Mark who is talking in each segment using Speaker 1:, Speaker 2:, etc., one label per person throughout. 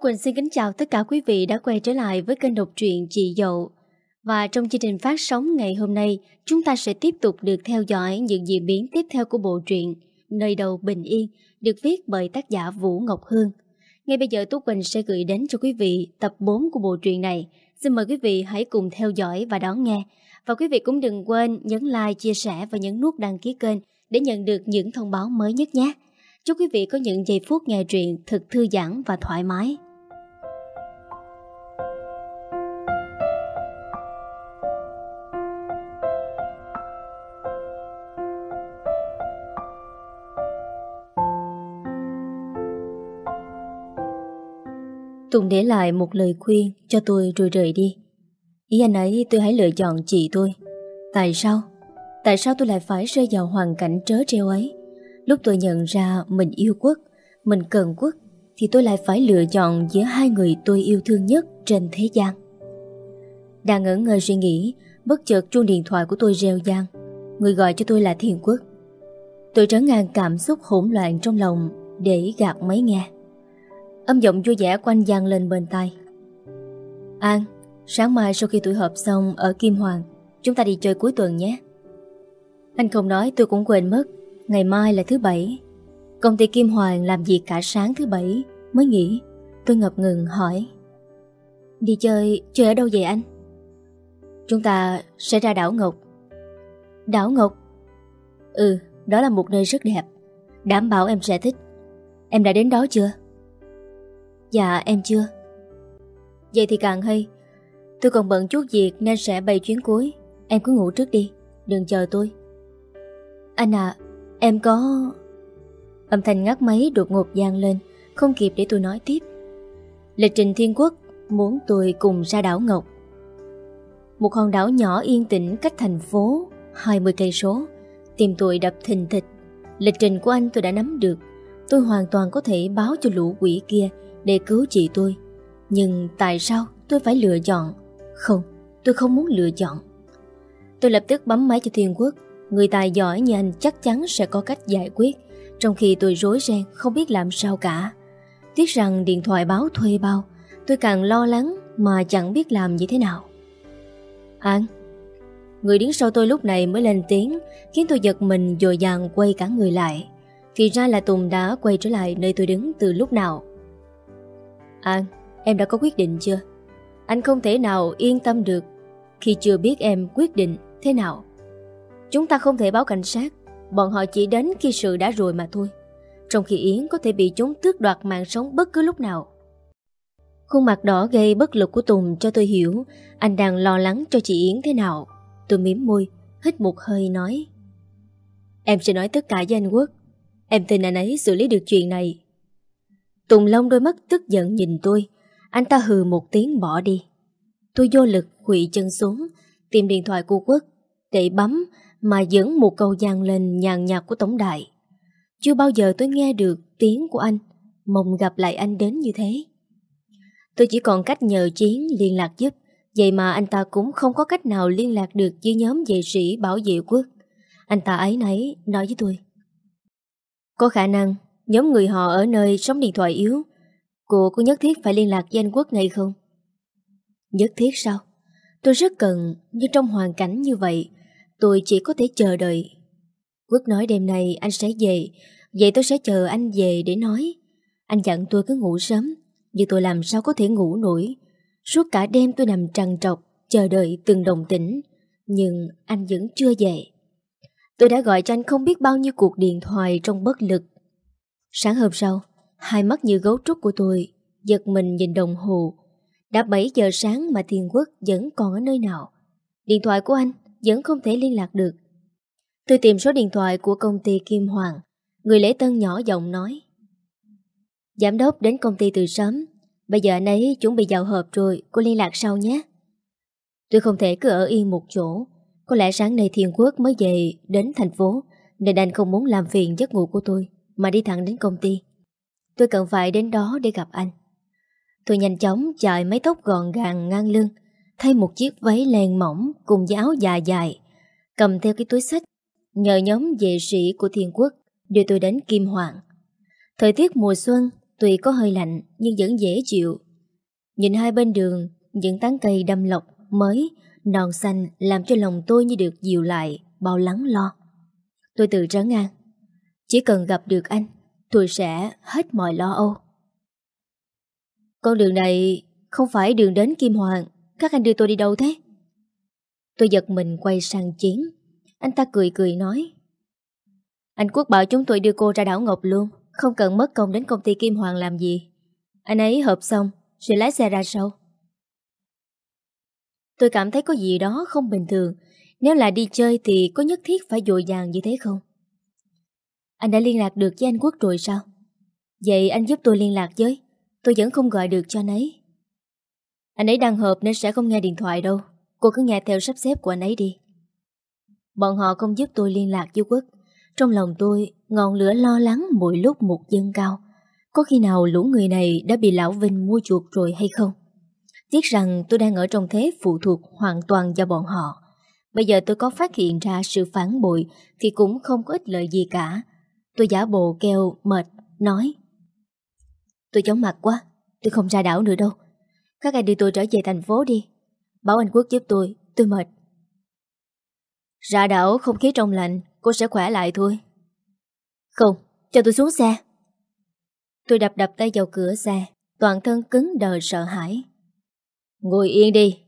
Speaker 1: Quỳnh xin kính chào tất cả quý vị đã quay trở lại với kênh đọc truyện Chị Dậu. Và trong chương trình phát sóng ngày hôm nay, chúng ta sẽ tiếp tục được theo dõi những diễn biến tiếp theo của bộ truyện Nơi đầu bình yên, được viết bởi tác giả Vũ Ngọc Hương. Ngay bây giờ Tú Quỳnh sẽ gửi đến cho quý vị tập 4 của bộ truyện này. Xin mời quý vị hãy cùng theo dõi và đón nghe. Và quý vị cũng đừng quên nhấn like, chia sẻ và nhấn nút đăng ký kênh để nhận được những thông báo mới nhất nhé. Chúc quý vị có những giây phút nghe truyện thật thư giãn và thoải mái. Tùng để lại một lời khuyên cho tôi rồi rời đi. Ý anh ấy tôi hãy lựa chọn chị tôi. Tại sao? Tại sao tôi lại phải rơi vào hoàn cảnh trớ treo ấy? Lúc tôi nhận ra mình yêu quốc, mình cần quốc, thì tôi lại phải lựa chọn giữa hai người tôi yêu thương nhất trên thế gian. Đang ngỡ ngơ suy nghĩ, bất chợt chuông điện thoại của tôi reo gian. Người gọi cho tôi là Thiên Quốc. Tôi trấn ngang cảm xúc hỗn loạn trong lòng để gạt máy nghe. Âm giọng vui vẻ quanh gian lên bên tai. An, sáng mai sau khi tụi họp xong ở Kim Hoàng, chúng ta đi chơi cuối tuần nhé. Anh không nói tôi cũng quên mất Ngày mai là thứ bảy Công ty Kim Hoàng làm việc cả sáng thứ bảy Mới nghỉ Tôi ngập ngừng hỏi Đi chơi, chơi ở đâu vậy anh? Chúng ta sẽ ra đảo Ngọc Đảo Ngọc? Ừ, đó là một nơi rất đẹp Đảm bảo em sẽ thích Em đã đến đó chưa? Dạ em chưa. Vậy thì càng hay. Tôi còn bận chút việc nên sẽ bay chuyến cuối. Em cứ ngủ trước đi, Đừng chờ tôi. Anh à Em có... Âm thanh ngắt máy đột ngột gian lên, Không kịp để tôi nói tiếp. Lịch trình thiên quốc Muốn tôi cùng ra đảo Ngọc. Một hòn đảo nhỏ yên tĩnh cách thành phố 20 cây số. Tìm tôi đập thình thịch. Lịch trình của anh tôi đã nắm được. Tôi hoàn toàn có thể báo cho lũ quỷ kia để cứu chị tôi. Nhưng tại sao tôi phải lựa chọn? Không, tôi không muốn lựa chọn. Tôi lập tức bấm máy cho Thiên Quốc. Người tài giỏi như anh chắc chắn sẽ có cách giải quyết Trong khi tôi rối ren không biết làm sao cả. Tiếc rằng điện thoại báo thuê bao Tôi càng lo lắng mà chẳng biết làm như thế nào. An Người đứng sau tôi lúc này mới lên tiếng Khiến tôi giật mình dồi dàng quay cả người lại. Thì ra là Tùng đã quay trở lại nơi tôi đứng từ lúc nào. An Em đã có quyết định chưa? Anh không thể nào yên tâm được Khi chưa biết em quyết định thế nào. Chúng ta không thể báo cảnh sát. Bọn họ chỉ đến khi sự đã rồi mà thôi. Trong khi Yến có thể bị chúng tước đoạt mạng sống bất cứ lúc nào. Khuôn mặt đỏ gây bất lực của Tùng cho tôi hiểu Anh đang lo lắng cho chị Yến thế nào. Tôi miếm môi, Hít một hơi nói. Em sẽ nói tất cả với anh Quốc. Em tin anh ấy xử lý được chuyện này. Tùng Long đôi mắt tức giận nhìn tôi Anh ta hừ một tiếng bỏ đi Tôi vô lực quỵ chân xuống Tìm điện thoại của Quốc Để bấm mà dẫn một câu gian lên nhàn nhạt của tổng đại. Chưa bao giờ tôi nghe được tiếng của anh, mong gặp lại anh đến như thế. Tôi chỉ còn cách nhờ Chiến liên lạc giúp, vậy mà anh ta cũng không có cách nào liên lạc được với nhóm vệ sĩ bảo vệ quốc. Anh ta ấy nấy nói với tôi. Có khả năng nhóm người họ ở nơi sóng điện thoại yếu, cô có nhất thiết phải liên lạc với anh Quốc ngay không? Nhất thiết sao? Tôi rất cần, nhưng trong hoàn cảnh như vậy, Tôi chỉ có thể chờ đợi. Quốc nói đêm nay anh sẽ về Vậy tôi sẽ chờ anh về để nói. Anh dặn tôi cứ ngủ sớm Nhưng tôi làm sao có thể ngủ nổi. Suốt cả đêm tôi nằm trằn trọc Chờ đợi từng đồng tĩnh Nhưng anh vẫn chưa về. Tôi đã gọi cho anh không biết bao nhiêu cuộc điện thoại trong bất lực. Sáng hôm sau Hai mắt như gấu trúc của tôi Giật mình nhìn đồng hồ Đã 7 giờ sáng mà Thiên Quốc vẫn còn ở nơi nào Điện thoại của anh vẫn không thể liên lạc được. Tôi tìm số điện thoại của công ty Kim Hoàng. Người lễ tân nhỏ giọng nói. Giám đốc đến công ty từ sớm. Bây giờ anh ấy chuẩn bị vào họp rồi, cô liên lạc sau nhé. Tôi không thể cứ ở yên một chỗ. Có lẽ sáng nay Thiên Quốc mới về đến thành phố, nên anh không muốn làm phiền giấc ngủ của tôi, mà đi thẳng đến công ty. Tôi cần phải đến đó để gặp anh. Tôi nhanh chóng chạy mái tóc gọn gàng ngang lưng, thay một chiếc váy len mỏng cùng với áo dài dài, cầm theo cái túi sách, nhờ nhóm vệ sĩ của thiên quốc đưa tôi đến Kim Hoàng. Thời tiết mùa xuân, Tuy có hơi lạnh nhưng vẫn dễ chịu. Nhìn hai bên đường, những tán cây đâm lọc mới, non xanh làm cho lòng tôi như được dịu lại, bao lắng lo. Tôi tự trấn an. Chỉ cần gặp được anh, tôi sẽ hết mọi lo âu. Con đường này không phải đường đến Kim Hoàng, các anh đưa tôi đi đâu thế? Tôi giật mình quay sang Chiến. Anh ta cười cười nói. Anh Quốc bảo chúng tôi đưa cô ra đảo Ngọc luôn, không cần mất công đến công ty Kim Hoàng làm gì. Anh ấy hợp xong, sẽ lái xe ra sau. Tôi cảm thấy có gì đó không bình thường. Nếu là đi chơi thì có nhất thiết phải dội dàng như thế không? Anh đã liên lạc được với anh Quốc rồi sao? Vậy anh giúp tôi liên lạc với. Tôi vẫn không gọi được cho anh ấy. Anh ấy đang họp nên sẽ không nghe điện thoại đâu. Cô cứ nghe theo sắp xếp của anh ấy đi. Bọn họ không giúp tôi liên lạc với Quốc. Trong lòng tôi, ngọn lửa lo lắng mỗi lúc một dâng cao. Có khi nào lũ người này đã bị Lão Vinh mua chuột rồi hay không? Tiếc rằng tôi đang ở trong thế phụ thuộc hoàn toàn vào bọn họ. Bây giờ tôi có phát hiện ra sự phản bội thì cũng không có ích lợi gì cả. Tôi giả bộ kêu mệt, nói Tôi chóng mặt quá, tôi không ra đảo nữa đâu. Các anh đưa tôi trở về thành phố đi. Bảo anh Quốc giúp tôi, tôi mệt. Ra đảo không khí trong lạnh, cô sẽ khỏe lại thôi. Không, cho tôi xuống xe. Tôi đập đập tay vào cửa xe, toàn thân cứng đờ sợ hãi. Ngồi yên đi.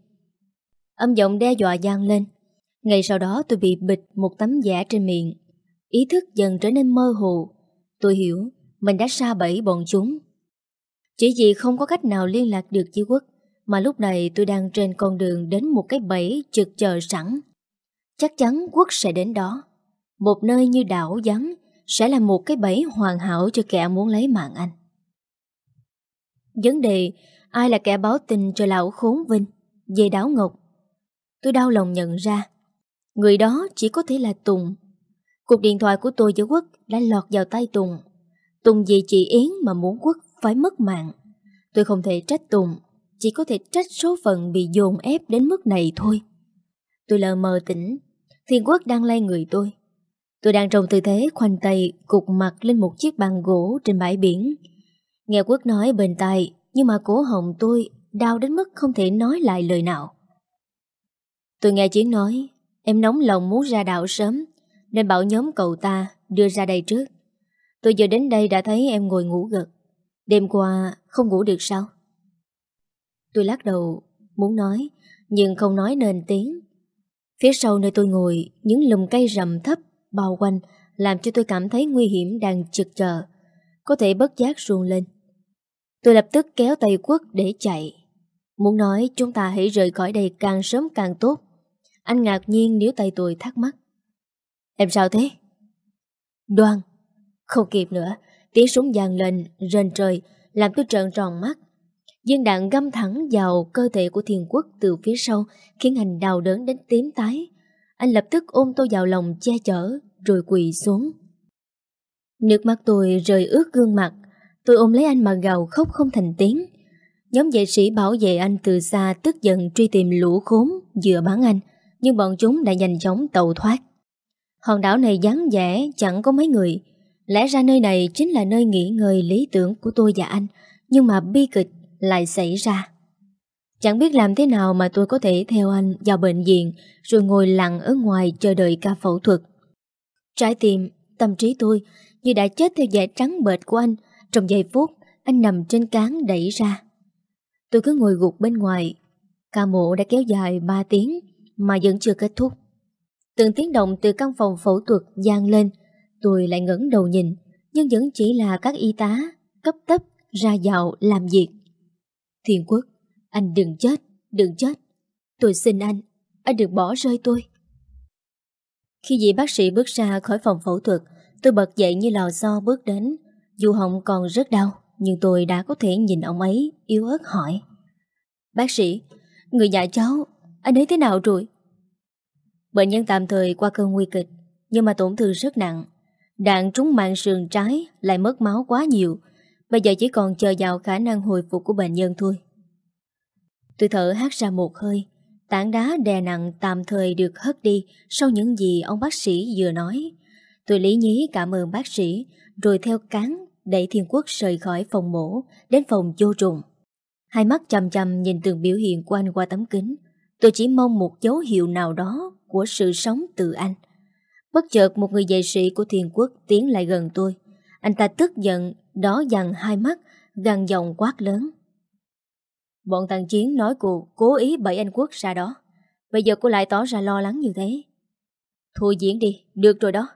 Speaker 1: Âm giọng đe dọa gian lên. Ngay sau đó tôi bị bịt một tấm giả trên miệng. Ý thức dần trở nên mơ hồ. Tôi hiểu, mình đã xa bẫy bọn chúng. Chỉ vì không có cách nào liên lạc được với Quốc, mà lúc này tôi đang trên con đường đến một cái bẫy trực chờ sẵn. Chắc chắn Quốc sẽ đến đó. Một nơi như đảo vắng sẽ là một cái bẫy hoàn hảo cho kẻ muốn lấy mạng anh. Vấn đề, ai là kẻ báo tin cho lão khốn vinh về đảo Ngọc. Tôi đau lòng nhận ra, người đó chỉ có thể là Tùng. Cuộc điện thoại của tôi với Quốc đã lọt vào tay Tùng. Tùng vì chị Yến mà muốn Quốc phải mất mạng. Tôi không thể trách Tùng, chỉ có thể trách số phận bị dồn ép đến mức này thôi. Tôi lờ mờ tỉnh, Thiên Quốc đang lay người tôi. Tôi đang trong tư thế khoanh tay cục mặt lên một chiếc bàn gỗ trên bãi biển. Nghe Quốc nói bên tai, nhưng mà cổ họng tôi đau đến mức không thể nói lại lời nào. Tôi nghe Chiến nói, em nóng lòng muốn ra đảo sớm, nên bảo nhóm cậu ta đưa ra đây trước. Tôi giờ đến đây đã thấy em ngồi ngủ gật. Đêm qua không ngủ được sao? Tôi lắc đầu, muốn nói, nhưng không nói nên tiếng. Phía sau nơi tôi ngồi, những lùm cây rậm thấp bao quanh làm cho tôi cảm thấy nguy hiểm đang trực chờ. Có thể bất giác ruồn lên. Tôi lập tức kéo tay quốc để chạy. Muốn nói chúng ta hãy rời khỏi đây càng sớm càng tốt. Anh ngạc nhiên nếu tay tôi thắc mắc. Em sao thế? Đoan. Không kịp nữa. Tiếng súng vang lên, rền trời, làm tôi trợn tròn mắt. Dương đạn găm thẳng vào cơ thể của thiên quốc từ phía sau, khiến anh đau đớn đến tím tái. Anh lập tức ôm tôi vào lòng che chở, rồi quỳ xuống. Nước mắt tôi rời ướt gương mặt, tôi ôm lấy anh mà gào khóc không thành tiếng. Nhóm vệ sĩ bảo vệ anh từ xa tức giận truy tìm lũ khốn dựa bắn anh, nhưng bọn chúng đã nhanh chóng tàu thoát. Hòn đảo này vắng vẻ, chẳng có mấy người, Lẽ ra nơi này chính là nơi nghỉ ngơi lý tưởng của tôi và anh Nhưng mà bi kịch lại xảy ra. Chẳng biết làm thế nào mà tôi có thể theo anh vào bệnh viện Rồi ngồi lặng ở ngoài chờ đợi ca phẫu thuật. Trái tim, tâm trí tôi như đã chết theo vẻ trắng bệt của anh. Trong giây phút anh nằm trên cán đẩy ra. Tôi cứ ngồi gục bên ngoài. Ca mộ đã kéo dài 3 tiếng Mà vẫn chưa kết thúc. Từng tiếng động từ căn phòng phẫu thuật gian lên Tôi lại ngẩng đầu nhìn, nhưng vẫn chỉ là các y tá cấp tấp ra dạo làm việc. Thiên quốc, anh đừng chết, đừng chết. Tôi xin anh, anh đừng bỏ rơi tôi. Khi vị bác sĩ bước ra khỏi phòng phẫu thuật, tôi bật dậy như lò xo bước đến. Dù họng còn rất đau, nhưng tôi đã có thể nhìn ông ấy, yếu ớt hỏi. Bác sĩ, người nhà cháu, anh ấy thế nào rồi? Bệnh nhân tạm thời qua cơn nguy kịch, nhưng mà tổn thương rất nặng. Đạn trúng mạng sườn trái lại mất máu quá nhiều Bây giờ chỉ còn chờ vào khả năng hồi phục của bệnh nhân thôi Tôi thở hát ra một hơi Tảng đá đè nặng tạm thời được hất đi Sau những gì ông bác sĩ vừa nói Tôi lý nhí cảm ơn bác sĩ Rồi theo cán đẩy Thiên Quốc rời khỏi phòng mổ đến phòng vô trùng. Hai mắt chầm chầm nhìn từng biểu hiện của anh qua tấm kính. Tôi chỉ mong một dấu hiệu nào đó của sự sống từ anh. Bất chợt một người dạy sĩ của Thiên Quốc tiến lại gần tôi. Anh ta tức giận, đó dằn hai mắt, gằn giọng quát lớn. Bọn thằng Chiến nói cô cố ý bẫy anh Quốc ra đó. Bây giờ cô lại tỏ ra lo lắng như thế. Thôi diễn đi, được rồi đó.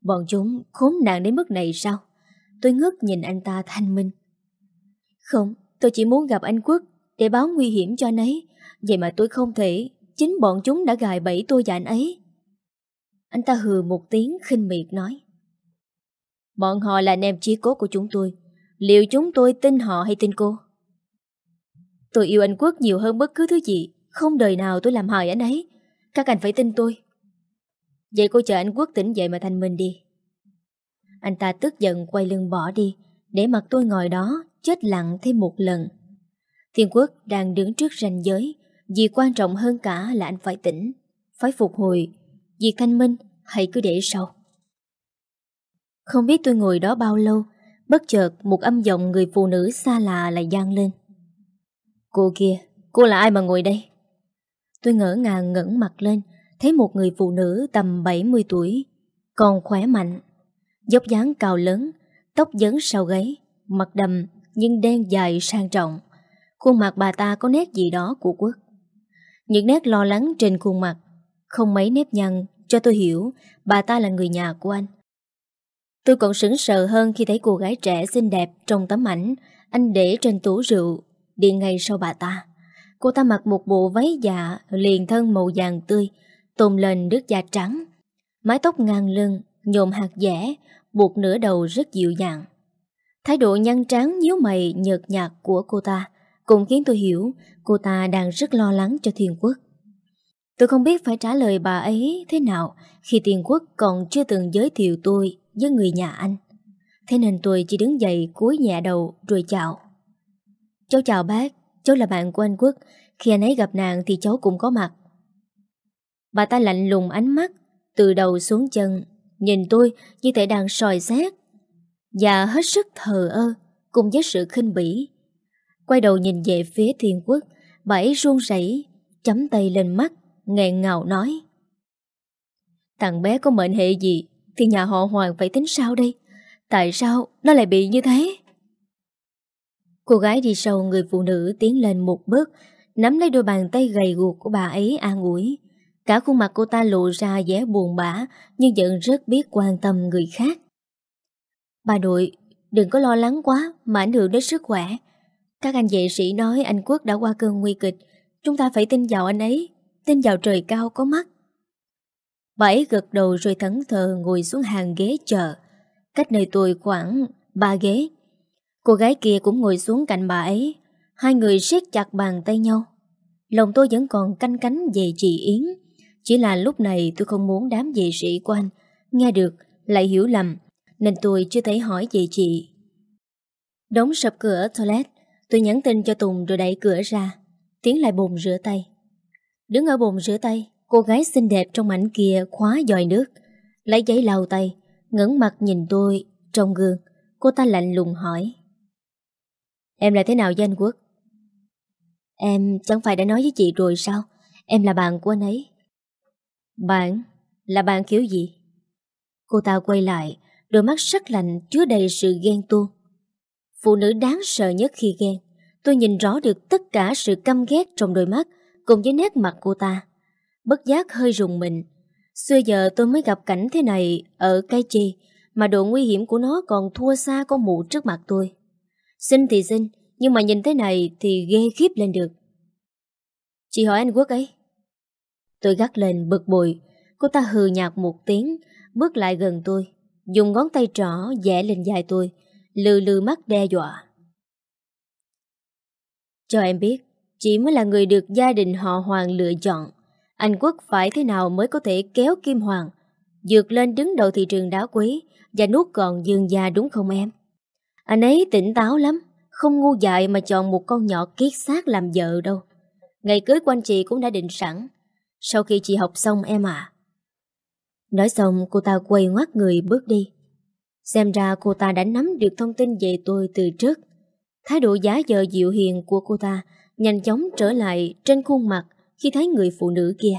Speaker 1: Bọn chúng khốn nạn đến mức này sao? Tôi ngước nhìn anh ta thanh minh. Không, tôi chỉ muốn gặp anh Quốc để báo nguy hiểm cho anh ấy. Vậy mà tôi không thể, chính bọn chúng đã gài bẫy tôi và anh ấy. Anh ta hừ một tiếng khinh miệt nói. Bọn họ là anh em chí cốt của chúng tôi. Liệu chúng tôi tin họ hay tin cô? Tôi yêu anh Quốc nhiều hơn bất cứ thứ gì. Không đời nào tôi làm hại anh ấy. Các anh phải tin tôi. Vậy cô chờ anh Quốc tỉnh dậy mà thành mình đi. Anh ta tức giận quay lưng bỏ đi, để mặt tôi ngồi đó, chết lặng thêm một lần. Thiên Quốc đang đứng trước ranh giới, vì quan trọng hơn cả là anh phải tỉnh, phải phục hồi. vì thanh minh hãy cứ để sau. Không biết tôi ngồi đó bao lâu, bất chợt một âm giọng người phụ nữ xa lạ lại gian lên. Cô kia, cô là ai mà ngồi đây? Tôi ngỡ ngàng ngẩn mặt lên, thấy một người phụ nữ tầm 70 tuổi, còn khỏe mạnh, dốc dáng cao lớn, tóc dấn sau gáy, mặt đầm nhưng đen dài sang trọng. Khuôn mặt bà ta có nét gì đó của quốc. Những nét lo lắng trên khuôn mặt, không mấy nếp nhăn cho tôi hiểu bà ta là người nhà của anh. Tôi còn sững sờ hơn khi thấy cô gái trẻ xinh đẹp trong tấm ảnh anh để trên tủ rượu đi ngay sau bà ta. Cô ta mặc một bộ váy dạ liền thân màu vàng tươi, tồn lên nước da trắng. Mái tóc ngang lưng, nhộm hạt dẻ, buộc nửa đầu rất dịu dàng. Thái độ nhăn trắng nhíu mày nhợt nhạt của cô ta cũng khiến tôi hiểu cô ta đang rất lo lắng cho Thiên Quốc. Tôi không biết phải trả lời bà ấy thế nào khi Thiên Quốc còn chưa từng giới thiệu tôi với người nhà anh. Thế nên tôi chỉ đứng dậy cúi nhẹ đầu rồi chào. Cháu chào bác, cháu là bạn của anh Quốc. Khi anh ấy gặp nàng thì cháu cũng có mặt. Bà ta lạnh lùng ánh mắt, từ đầu xuống chân, nhìn tôi như thể đang sòi xét. Và hết sức thờ ơ, cùng với sự khinh bỉ. Quay đầu nhìn về phía thiên quốc, bà ấy run rẩy chấm tay lên mắt, nghẹn ngào nói. Thằng bé có mệnh hệ gì, thì nhà họ Hoàng phải tính sao đây? Tại sao nó lại bị như thế? Cô gái đi sau người phụ nữ tiến lên một bước, nắm lấy đôi bàn tay gầy guộc của bà ấy an ủi. Cả khuôn mặt cô ta lộ ra vẻ buồn bã nhưng vẫn rất biết quan tâm người khác. Bà nội, đừng có lo lắng quá mà ảnh hưởng đến sức khỏe. Các anh vệ sĩ nói anh Quốc đã qua cơn nguy kịch. Chúng ta phải tin vào anh ấy, tin vào trời cao có mắt. Bà ấy gật đầu rồi thẫn thờ ngồi xuống hàng ghế chờ. Cách nơi tôi khoảng ba ghế. Cô gái kia cũng ngồi xuống cạnh bà ấy. Hai người siết chặt bàn tay nhau. Lòng tôi vẫn còn canh cánh về chị Yến. Chỉ là lúc này tôi không muốn đám vệ sĩ của anh nghe được lại hiểu lầm nên tôi chưa thể hỏi về chị. Đóng sập cửa toilet, tôi nhắn tin cho Tùng rồi đẩy cửa ra, tiến lại bồn rửa tay. Đứng ở bồn rửa tay, cô gái xinh đẹp trong ảnh kia khóa dòi nước, lấy giấy lau tay, ngẩng mặt nhìn tôi trong gương. Cô ta lạnh lùng hỏi. Em là thế nào với anh Quốc? Em chẳng phải đã nói với chị rồi sao? Em là bạn của anh ấy. Bạn? Là bạn kiểu gì? Cô ta quay lại, đôi mắt sắc lạnh chứa đầy sự ghen tuông. Phụ nữ đáng sợ nhất khi ghen. Tôi nhìn rõ được tất cả sự căm ghét trong đôi mắt cùng với nét mặt cô ta. Bất giác hơi rùng mình. Xưa giờ tôi mới gặp cảnh thế này ở cái chi mà độ nguy hiểm của nó còn thua xa con mụ trước mặt tôi. Xinh thì xinh, nhưng mà nhìn thế này thì ghê khiếp lên được. Chị hỏi anh Quốc ấy. Tôi gắt lên bực bội, cô ta hừ nhạt một tiếng, bước lại gần tôi, dùng ngón tay trỏ vẽ lên dài tôi, lừ lừ mắt đe dọa. Cho em biết, chị mới là người được gia đình họ Hoàng lựa chọn. Anh Quốc phải thế nào mới có thể kéo Kim Hoàng, dược lên đứng đầu thị trường đá quý và nuốt còn dương gia đúng không em? Anh ấy tỉnh táo lắm, không ngu dại mà chọn một con nhỏ kiết xác làm vợ đâu. Ngày cưới của anh chị cũng đã định sẵn. Sau khi chị học xong em à. Nói xong cô ta quay ngoắt người bước đi. Xem ra cô ta đã nắm được thông tin về tôi từ trước. Thái độ giá dờ dịu hiền của cô ta nhanh chóng trở lại trên khuôn mặt khi thấy người phụ nữ kia.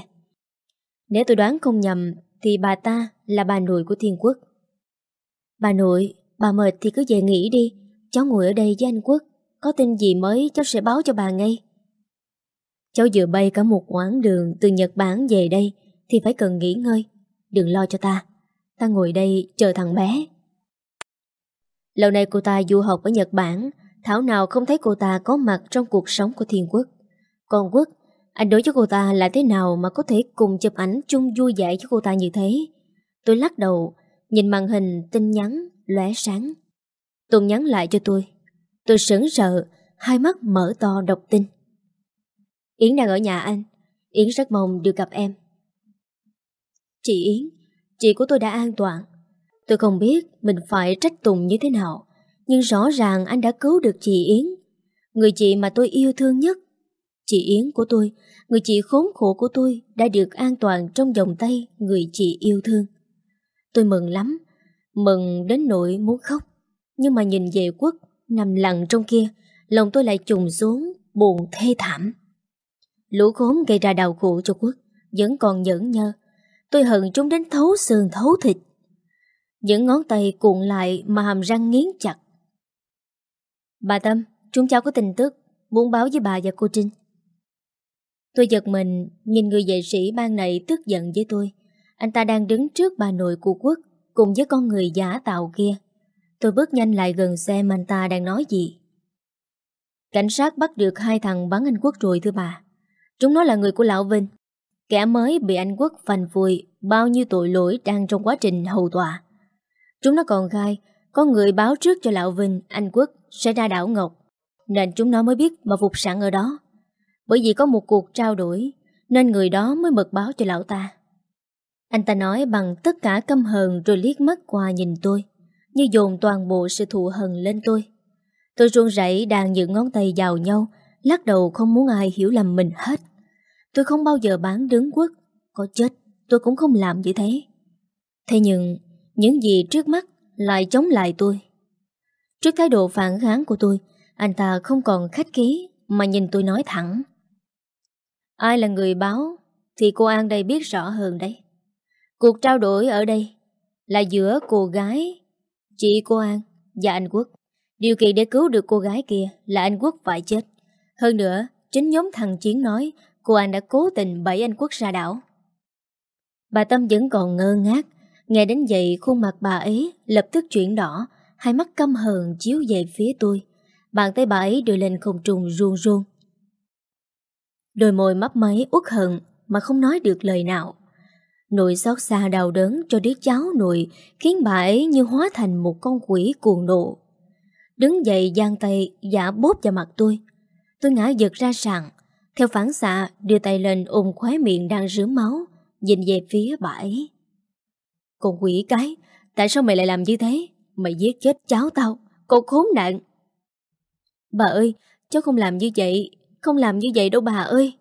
Speaker 1: Nếu tôi đoán không nhầm thì bà ta là bà nội của Thiên Quốc. Bà nội, bà mệt thì cứ về nghỉ đi. Cháu ngồi ở đây với anh Quốc. Có tin gì mới cháu sẽ báo cho bà ngay. Cháu vừa bay cả một quãng đường từ Nhật Bản về đây thì phải cần nghỉ ngơi. Đừng lo cho ta. Ta ngồi đây chờ thằng bé. Lâu nay cô ta du học ở Nhật Bản, Thảo nào không thấy cô ta có mặt trong cuộc sống của Thiên Quốc. Còn Quốc, Anh đối với cô ta là thế nào mà có thể cùng chụp ảnh chung vui vẻ với cô ta như thế? Tôi lắc đầu, Nhìn màn hình tin nhắn lóe sáng. Tùng nhắn lại cho tôi. Tôi sững sợ Hai mắt mở to đọc tin. Yến đang ở nhà anh. Yến rất mong được gặp em. Chị Yến, Chị của tôi đã an toàn. Tôi không biết mình phải trách Tùng như thế nào, Nhưng rõ ràng anh đã cứu được chị Yến. Người chị mà tôi yêu thương nhất, Chị Yến của tôi, Người chị khốn khổ của tôi Đã được an toàn trong vòng tay Người chị yêu thương. Tôi mừng lắm, Mừng đến nỗi muốn khóc, Nhưng mà nhìn về quốc Nằm lặng trong kia, Lòng tôi lại trùng xuống, Buồn thê thảm. Lũ khốn gây ra đau khổ cho quốc, Vẫn còn nhẫn nhơ. Tôi hận chúng đến thấu xương, thấu thịt những ngón tay cuộn lại mà hàm răng nghiến chặt. Bà Tâm, chúng cháu có tin tức, muốn báo với bà và cô Trinh. Tôi giật mình, nhìn người vệ sĩ ban này tức giận với tôi. Anh ta đang đứng trước bà nội của quốc, cùng với con người giả tạo kia. Tôi bước nhanh lại gần xem anh ta đang nói gì. Cảnh sát bắt được hai thằng bắn anh quốc rồi thưa bà. Chúng nó là người của Lão Vinh. Kẻ mới bị anh quốc phanh phui bao nhiêu tội lỗi đang trong quá trình hầu tòa. Chúng nó còn khai, Có người báo trước cho Lão Vinh, Anh Quốc, sẽ ra đảo Ngọc. Nên chúng nó mới biết mà phục sẵn ở đó. Bởi vì có một cuộc trao đổi, Nên người đó mới mật báo cho lão ta. Anh ta nói bằng tất cả căm hờn Rồi liếc mắt qua nhìn tôi, Như dồn toàn bộ sự thù hận lên tôi. Tôi run rẩy đàn những ngón tay vào nhau, Lắc đầu không muốn ai hiểu lầm mình hết. Tôi không bao giờ bán đứng quốc, Có chết, tôi cũng không làm như thế. Thế nhưng những gì trước mắt lại chống lại tôi. Trước thái độ phản kháng của tôi, anh ta không còn khách khí mà nhìn tôi nói thẳng. Ai là người báo thì cô An đây biết rõ hơn đấy. Cuộc trao đổi ở đây là giữa cô gái, chị cô An và anh Quốc. Điều kiện để cứu được cô gái kia là anh Quốc phải chết. Hơn nữa, chính nhóm thằng Chiến nói cô An đã cố tình bẫy anh Quốc ra đảo. Bà Tâm vẫn còn ngơ ngác Nghe đến vậy khuôn mặt bà ấy lập tức chuyển đỏ, hai mắt căm hờn chiếu về phía tôi. Bàn tay bà ấy đưa lên không trùng ruông ruông. Đôi môi mấp máy uất hận mà không nói được lời nào. Nội xót xa đau đớn cho đứa cháu nội khiến bà ấy như hóa thành một con quỷ cuồng nộ. Đứng dậy giang tay giả bóp vào mặt tôi. Tôi ngã giật ra sàn. Theo phản xạ đưa tay lên ôm khóe miệng đang rướm máu nhìn về phía bà ấy. Con quỷ cái. Tại sao mày lại làm như thế? Mày giết chết cháu tao. Con khốn nạn. Bà ơi, Cháu không làm như vậy. Không làm như vậy đâu bà ơi.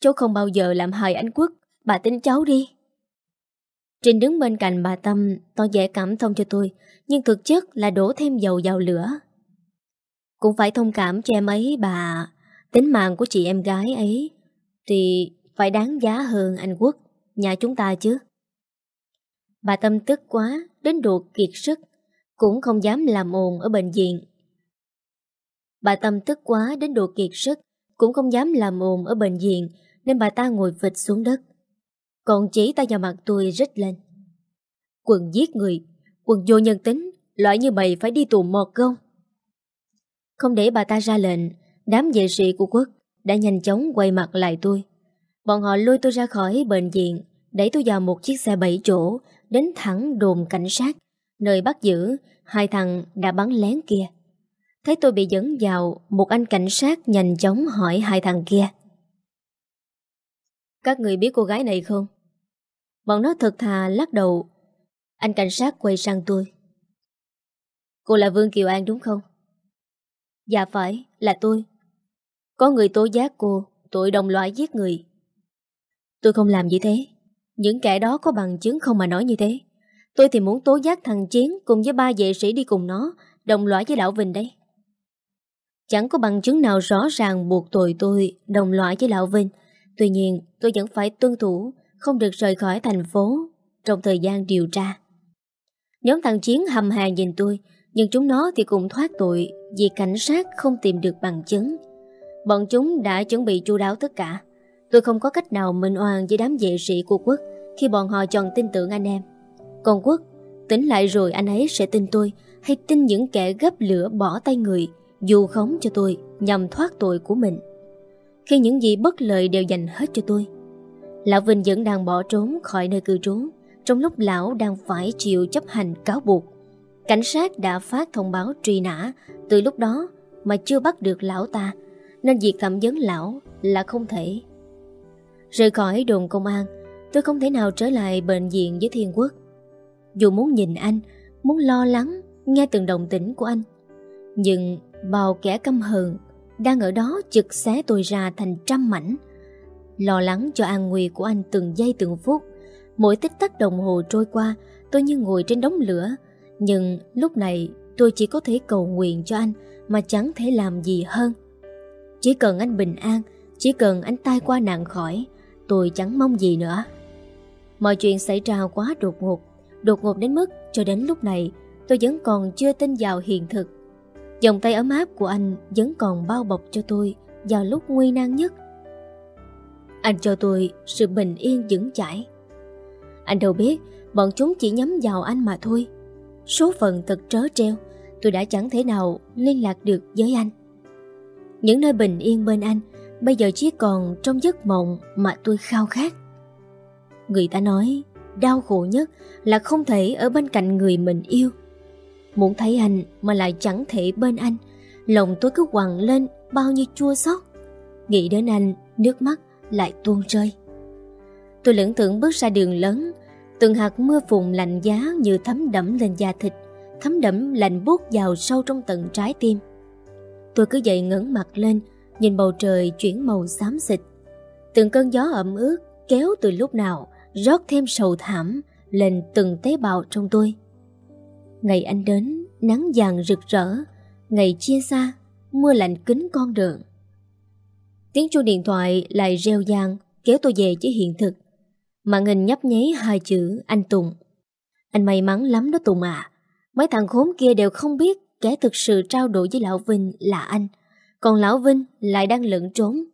Speaker 1: Cháu không bao giờ làm hại anh Quốc. Bà tin cháu đi. Trình đứng bên cạnh bà Tâm, Tỏ vẻ cảm thông cho tôi. Nhưng thực chất là đổ thêm dầu vào lửa. Cũng phải thông cảm cho em ấy bà. Tính mạng của chị em gái ấy Thì phải đáng giá hơn anh Quốc. Nhà chúng ta chứ. Bà Tâm tức quá, đến độ kiệt sức, cũng không dám làm ồn ở bệnh viện. Bà Tâm tức quá đến độ kiệt sức, cũng không dám làm ồn ở bệnh viện, nên bà ta ngồi vịt xuống đất. Còn chỉ tay vào mặt tôi rít lên. Quần giết người, quần vô nhân tính, loại như mày phải đi tù một không Không để bà ta ra lệnh, đám vệ sĩ của quốc đã nhanh chóng quay mặt lại tôi. Bọn họ lôi tôi ra khỏi bệnh viện, đẩy tôi vào một chiếc xe bảy chỗ, đến thẳng đồn cảnh sát, nơi bắt giữ hai thằng đã bắn lén kia. Thấy tôi bị dẫn vào, một anh cảnh sát nhanh chóng hỏi hai thằng kia. Các người biết cô gái này không? Bọn nó thật thà lắc đầu. Anh cảnh sát quay sang tôi. Cô là Vương Kiều An đúng không? Dạ phải, là tôi. Có người tố giác cô, tội đồng loại giết người. Tôi không làm gì thế. Những kẻ đó có bằng chứng không mà nói như thế Tôi thì muốn tố giác thằng Chiến cùng với ba vệ sĩ đi cùng nó, đồng lõa với Lão Vinh đấy. Chẳng có bằng chứng nào rõ ràng buộc tội tôi đồng lõa với Lão Vinh. Tuy nhiên, tôi vẫn phải tuân thủ, không được rời khỏi thành phố trong thời gian điều tra. Nhóm thằng Chiến hầm hàng nhìn tôi, nhưng chúng nó thì cũng thoát tội vì cảnh sát không tìm được bằng chứng. Bọn chúng đã chuẩn bị chu đáo tất cả. Tôi không có cách nào minh oan với đám vệ sĩ của quốc khi bọn họ chọn tin tưởng anh em. Còn quốc, tính lại rồi anh ấy sẽ tin tôi hay tin những kẻ gấp lửa bỏ tay người dù khống cho tôi nhằm thoát tội của mình. Khi những gì bất lợi đều dành hết cho tôi. Lão Vinh vẫn đang bỏ trốn khỏi nơi cư trú trong lúc lão đang phải chịu chấp hành cáo buộc. Cảnh sát đã phát thông báo truy nã từ lúc đó mà chưa bắt được lão ta, nên việc cảm vấn lão là không thể. Rời khỏi đồn công an, tôi không thể nào trở lại bệnh viện với Thiên Quốc. Dù muốn nhìn anh, muốn lo lắng, nghe từng đồng tĩnh của anh. Nhưng bao kẻ căm hờn đang ở đó chực xé tôi ra thành trăm mảnh. Lo lắng cho an nguy của anh từng giây từng phút. Mỗi tích tắc đồng hồ trôi qua, tôi như ngồi trên đống lửa, nhưng lúc này tôi chỉ có thể cầu nguyện cho anh mà chẳng thể làm gì hơn. Chỉ cần anh bình an, chỉ cần anh tai qua nạn khỏi, tôi chẳng mong gì nữa. Mọi chuyện xảy ra quá đột ngột, đột ngột đến mức cho đến lúc này tôi vẫn còn chưa tin vào hiện thực. Dòng tay ấm áp của anh vẫn còn bao bọc cho tôi vào lúc nguy nan nhất. Anh cho tôi sự bình yên vững chãi. Anh đâu biết bọn chúng chỉ nhắm vào anh mà thôi. Số phận thật trớ treo Tôi đã chẳng thể nào liên lạc được với anh Những nơi bình yên bên anh Bây giờ chỉ còn trong giấc mộng Mà tôi khao khát. Người ta nói Đau khổ nhất là không thể ở bên cạnh người mình yêu. Muốn thấy anh mà lại chẳng thể bên anh Lòng tôi cứ quằn lên bao nhiêu chua xót. Nghĩ đến anh Nước mắt lại tuôn rơi. Tôi lưỡng tưởng bước ra đường lớn Từng hạt mưa phùn lạnh giá như thấm đẫm lên da thịt, thấm đẫm lạnh buốt vào sâu trong tận trái tim. Tôi cứ dậy ngẩng mặt lên, nhìn bầu trời chuyển màu xám xịt. Từng cơn gió ẩm ướt kéo từ lúc nào rót thêm sầu thảm lên từng tế bào trong tôi. Ngày anh đến, nắng vàng rực rỡ, ngày chia xa, mưa lạnh kính con đường. Tiếng chuông điện thoại lại reo vang kéo tôi về với hiện thực. Màn hình nhấp nháy hai chữ anh Tùng. Anh may mắn lắm đó Tùng à. Mấy thằng khốn kia đều không biết kẻ thực sự trao đổi với Lão Vinh là anh. Còn Lão Vinh lại đang lẫn trốn.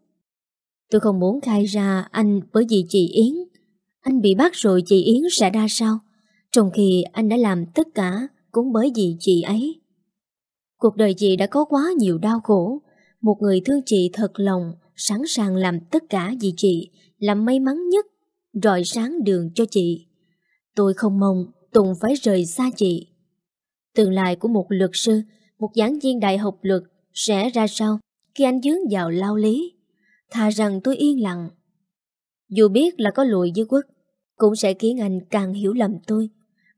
Speaker 1: Tôi không muốn khai ra anh bởi vì chị Yến. Anh bị bắt rồi chị Yến sẽ ra sao? Trong khi anh đã làm tất cả cũng bởi vì chị ấy. Cuộc đời chị đã có quá nhiều đau khổ. Một người thương chị thật lòng, sẵn sàng làm tất cả vì chị, là may mắn nhất rọi sáng đường cho chị. Tôi không mong Tùng phải rời xa chị. Tương lai của một luật sư, một giảng viên đại học luật sẽ ra sao khi anh dướng vào lao lý. Thà rằng tôi yên lặng. Dù biết là có lùi với quốc, cũng sẽ khiến anh càng hiểu lầm tôi,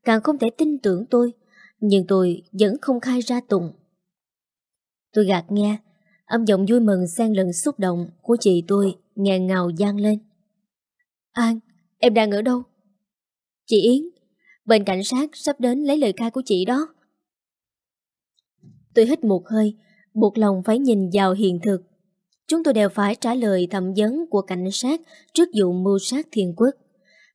Speaker 1: càng không thể tin tưởng tôi, nhưng tôi vẫn không khai ra Tùng. Tôi gạt nghe, âm giọng vui mừng xen lẫn xúc động của chị tôi ngàn ngào gian lên. An, em đang ở đâu? Chị Yến, bên cảnh sát sắp đến lấy lời khai của chị đó. Tôi hít một hơi, buộc lòng phải nhìn vào hiện thực. Chúng tôi đều phải trả lời thẩm vấn của cảnh sát trước vụ mưu sát thiên quốc.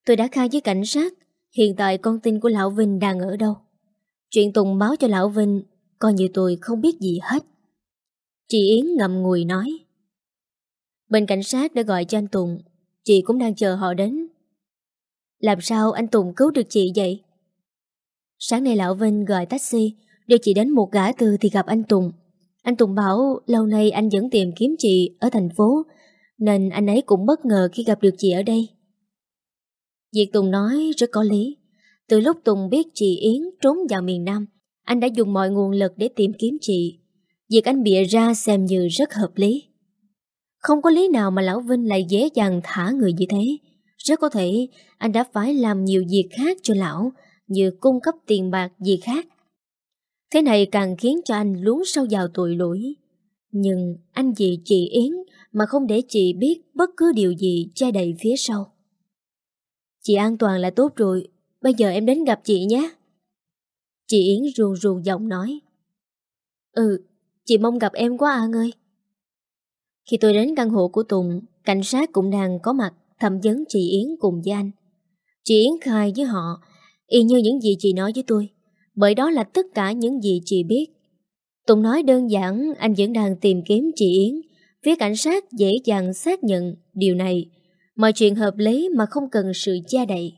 Speaker 1: Tôi đã khai với cảnh sát, hiện tại con tin của Lão Vinh đang ở đâu. Chuyện Tùng báo cho Lão Vinh, coi như tôi không biết gì hết. Chị Yến ngậm ngùi nói. Bên cảnh sát đã gọi cho anh Tùng Chị cũng đang chờ họ đến Làm sao anh Tùng cứu được chị vậy Sáng nay Lão Vinh gọi taxi Đưa chị đến một gã tư thì gặp anh Tùng anh Tùng bảo lâu nay anh vẫn tìm kiếm chị ở thành phố Nên anh ấy cũng bất ngờ khi gặp được chị ở đây Việc Tùng nói rất có lý Từ lúc Tùng biết chị Yến trốn vào miền Nam Anh đã dùng mọi nguồn lực để tìm kiếm chị Việc anh bịa ra xem như rất hợp lý không có lý nào mà Lão Vinh lại dễ dàng thả người như thế. Rất có thể anh đã phải làm nhiều việc khác cho Lão, như cung cấp tiền bạc gì khác. Thế này càng khiến cho anh lún sâu vào tội lỗi. Nhưng anh vì chị Yến mà không để chị biết bất cứ điều gì che đậy phía sau. Chị an toàn là tốt rồi, Bây giờ em đến gặp chị nhé. Chị Yến ruồn ruồn giọng nói. Ừ Chị mong gặp em quá An ơi. Khi tôi đến căn hộ của Tùng Cảnh sát cũng đang có mặt Thẩm vấn chị Yến cùng với anh. Chị Yến khai với họ Y như những gì chị nói với tôi. Bởi đó là tất cả những gì chị biết. Tùng nói đơn giản, Anh vẫn đang tìm kiếm chị Yến. Phía cảnh sát dễ dàng xác nhận điều này. Mọi chuyện hợp lý mà không cần sự che đậy.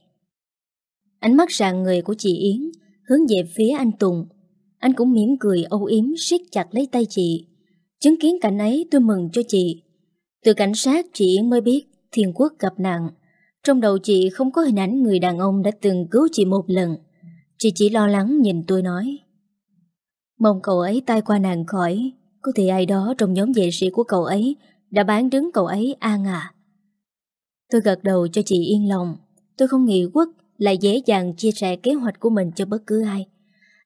Speaker 1: Ánh mắt rạng người của chị Yến Hướng về phía anh Tùng. Anh cũng mỉm cười âu yếm siết chặt lấy tay chị. Chứng kiến cảnh ấy, tôi mừng cho chị. Từ cảnh sát, chị Yến mới biết Thiên Quốc gặp nạn. Trong đầu chị không có hình ảnh người đàn ông đã từng cứu chị một lần. Chị chỉ lo lắng nhìn tôi nói. Mong cậu ấy tai qua nạn khỏi. Có thể ai đó trong nhóm vệ sĩ của cậu ấy Đã bán đứng cậu ấy an à. Tôi gật đầu cho chị yên lòng. Tôi không nghĩ Quốc lại dễ dàng chia sẻ kế hoạch của mình cho bất cứ ai.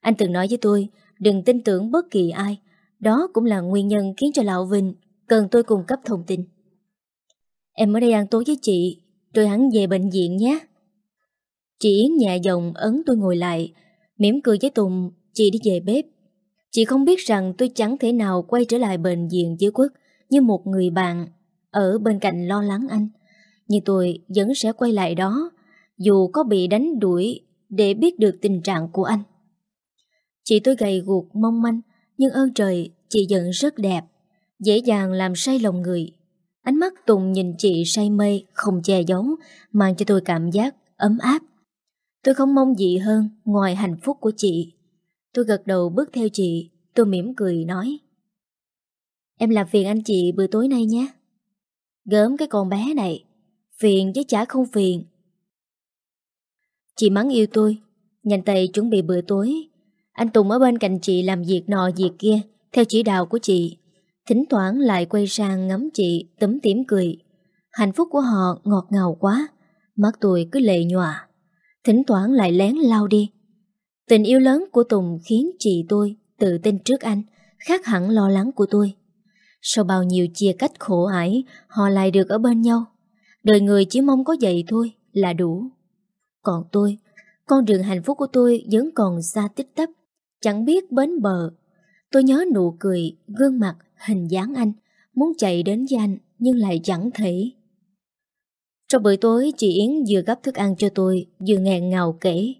Speaker 1: Anh từng nói với tôi, Đừng tin tưởng bất kỳ ai. Đó cũng là nguyên nhân khiến cho Lão Vinh Cần tôi cung cấp thông tin. Em ở đây ăn tối với chị, Rồi hắn về bệnh viện nhé. Chị Yến nhẹ giọng ấn tôi ngồi lại, mỉm cười với Tùng, Chị đi về bếp. Chị không biết rằng tôi chẳng thể nào quay trở lại bệnh viện dưới Quốc Như một người bạn Ở bên cạnh lo lắng anh. Nhưng tôi vẫn sẽ quay lại đó, Dù có bị đánh đuổi Để biết được tình trạng của anh. Chị tôi gầy guộc mong manh, Nhưng ơn trời, chị vẫn rất đẹp, Dễ dàng làm say lòng người. Ánh mắt Tùng nhìn chị say mê, Không che giấu, Mang cho tôi cảm giác ấm áp. Tôi không mong gì hơn Ngoài hạnh phúc của chị. Tôi gật đầu bước theo chị. Tôi mỉm cười nói, Em làm phiền anh chị bữa tối nay nhé. Gớm cái con bé này, Phiền chứ chả không phiền. Chị mắng yêu tôi, Nhanh tay chuẩn bị bữa tối. Anh Tùng ở bên cạnh chị làm việc nọ việc kia, Theo chỉ đạo của chị. Thỉnh thoảng lại quay sang ngắm chị Tấm tím cười. Hạnh phúc của họ ngọt ngào quá, Mắt tôi cứ lệ nhòa. Thỉnh thoảng lại lén lao đi Tình yêu lớn của Tùng khiến chị tôi tự tin trước anh, khác hẳn lo lắng của tôi. Sau bao nhiêu chia cách khổ ải, họ lại được ở bên nhau. Đời người chỉ mong có vậy thôi là đủ. Còn tôi, con đường hạnh phúc của tôi vẫn còn xa tích tấp, chẳng biết bến bờ. Tôi nhớ nụ cười, gương mặt, hình dáng anh, muốn chạy đến với anh nhưng lại chẳng thể. Trong buổi tối, chị Yến vừa gấp thức ăn cho tôi, vừa ngẹn ngào kể.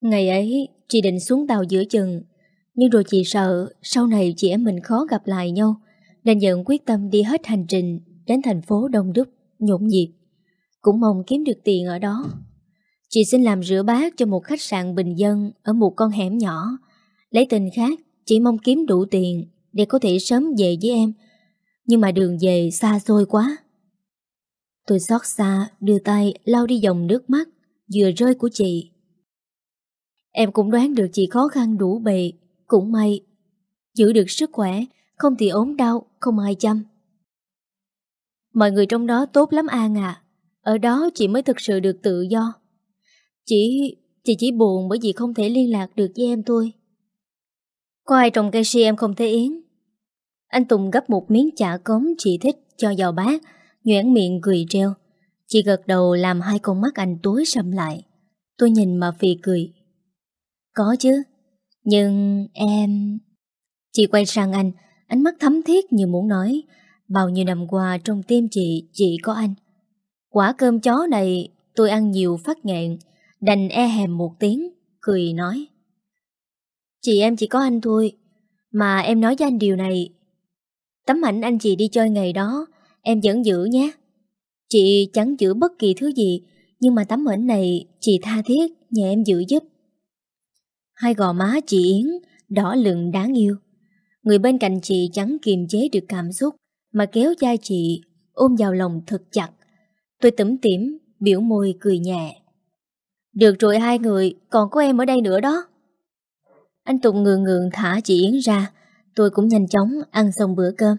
Speaker 1: Ngày ấy, chị định xuống tàu giữa chừng, nhưng rồi chị sợ sau này chị em mình khó gặp lại nhau, nên nhận quyết tâm đi hết hành trình đến thành phố Đông Đức, nhộn nhịp. Cũng mong kiếm được tiền ở đó. Chị xin làm rửa bát cho một khách sạn bình dân ở một con hẻm nhỏ. Lấy tình khác, chỉ mong kiếm đủ tiền để có thể sớm về với em. Nhưng mà đường về xa xôi quá. Tôi xót xa đưa tay lau đi dòng nước mắt vừa rơi của chị. Em cũng đoán được chị khó khăn đủ bề, cũng may. Giữ được sức khỏe, không thì ốm đau, không ai chăm. Mọi người trong đó tốt lắm An à, ở đó chị mới thực sự được tự do. Chỉ, chị chỉ buồn bởi vì không thể liên lạc được với em thôi. Có ai trồng cây si em không thấy Yến? Anh Tùng gấp một miếng chả cống chị thích cho vào bát, nhoẻn miệng cười treo. Chị gật đầu làm hai con mắt anh tối sầm lại. Tôi nhìn mà phì cười. Có chứ, Nhưng em... Chị quay sang anh, Ánh mắt thấm thiết như muốn nói, Bao nhiêu năm qua trong tim chị Chỉ có anh Quả cơm chó này tôi ăn nhiều phát nghẹn, Đành e hèm một tiếng, Cười nói Chị em chỉ có anh thôi, Mà em nói với anh điều này Tấm ảnh anh chị đi chơi ngày đó Em vẫn giữ nhé Chị chẳng giữ bất kỳ thứ gì Nhưng mà tấm ảnh này chị tha thiết Nhờ em giữ giúp Hai gò má chị Yến đỏ lừng đáng yêu. Người bên cạnh chị chẳng kiềm chế được cảm xúc mà kéo vai chị ôm vào lòng thật chặt. Tôi tẩm tỉm, biểu môi cười nhẹ. Được rồi hai người, còn có em ở đây nữa đó. Anh Tùng ngường ngường thả chị Yến ra, tôi cũng nhanh chóng ăn xong bữa cơm.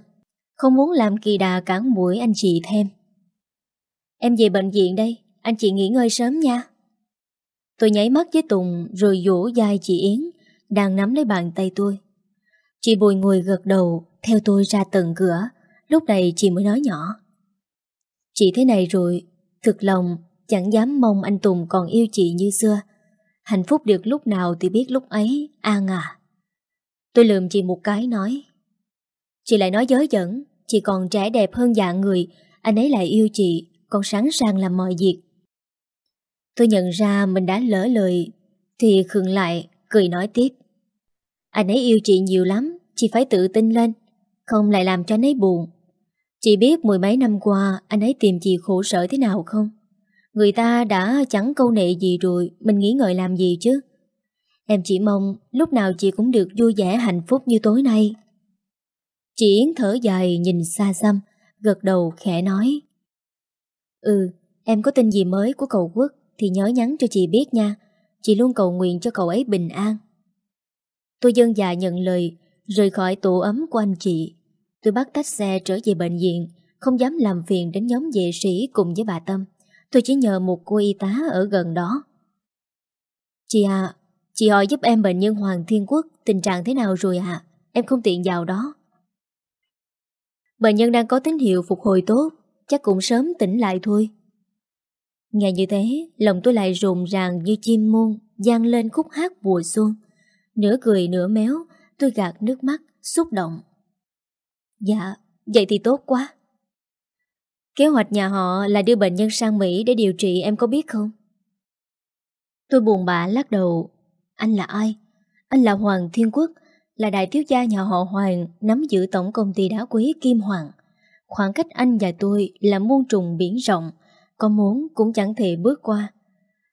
Speaker 1: Không muốn làm kỳ đà cản mũi anh chị thêm. Em về bệnh viện đây, anh chị nghỉ ngơi sớm nha. Tôi nháy mắt với Tùng rồi dỗ dai chị Yến đang nắm lấy bàn tay tôi. Chị Bùi ngồi gật đầu theo tôi ra tầng cửa. Lúc này chị mới nói nhỏ. Chị thế này rồi, thực lòng Chẳng dám mong anh Tùng còn yêu chị như xưa Hạnh phúc được lúc nào thì biết lúc ấy An à Tôi lườm chị một cái nói Chị lại nói dối dẫn, Chị còn trẻ đẹp hơn dạng người, Anh ấy lại yêu chị, Còn sẵn sàng làm mọi việc. Tôi nhận ra mình đã lỡ lời, Thì khừng lại Cười nói tiếp. Anh ấy yêu chị nhiều lắm, Chị phải tự tin lên, Không lại làm cho anh ấy buồn. Chị biết mười mấy năm qua Anh ấy tìm chị khổ sở thế nào không? Người ta đã chẳng câu nệ gì rồi, Mình nghĩ ngợi làm gì chứ? Em chỉ mong lúc nào chị cũng được vui vẻ, hạnh phúc như tối nay. Chị Yến thở dài nhìn xa xăm Gật đầu khẽ nói. Ừ Em có tin gì mới của cậu Quốc Thì nhớ nhắn cho chị biết nha. Chị luôn cầu nguyện cho cậu ấy bình an. Tôi dân già dạ nhận lời, Rời khỏi tổ ấm của anh chị. Tôi bắt tách xe trở về bệnh viện, Không dám làm phiền đến nhóm vệ sĩ cùng với bà Tâm. Tôi chỉ nhờ một cô y tá ở gần đó. Chị à Chị hỏi giúp em bệnh nhân Hoàng Thiên Quốc Tình trạng thế nào rồi ạ? Em không tiện vào đó. Bệnh nhân đang có tín hiệu phục hồi tốt, Chắc cũng sớm tỉnh lại thôi. Nghe như thế, Lòng tôi lại rộn ràng như chim muôn Giang lên khúc hát mùa xuân. Nửa cười nửa méo, Tôi gạt nước mắt, Xúc động. Dạ Vậy thì tốt quá. Kế hoạch nhà họ là đưa bệnh nhân sang Mỹ Để điều trị, em có biết không? Tôi buồn bã lắc đầu. Anh là ai? Anh là Hoàng Thiên Quốc là đại thiếu gia nhà họ Hoàng Nắm giữ tổng công ty đá quý Kim Hoàng. Khoảng cách anh và tôi là muôn trùng biển rộng, Có muốn cũng chẳng thể bước qua.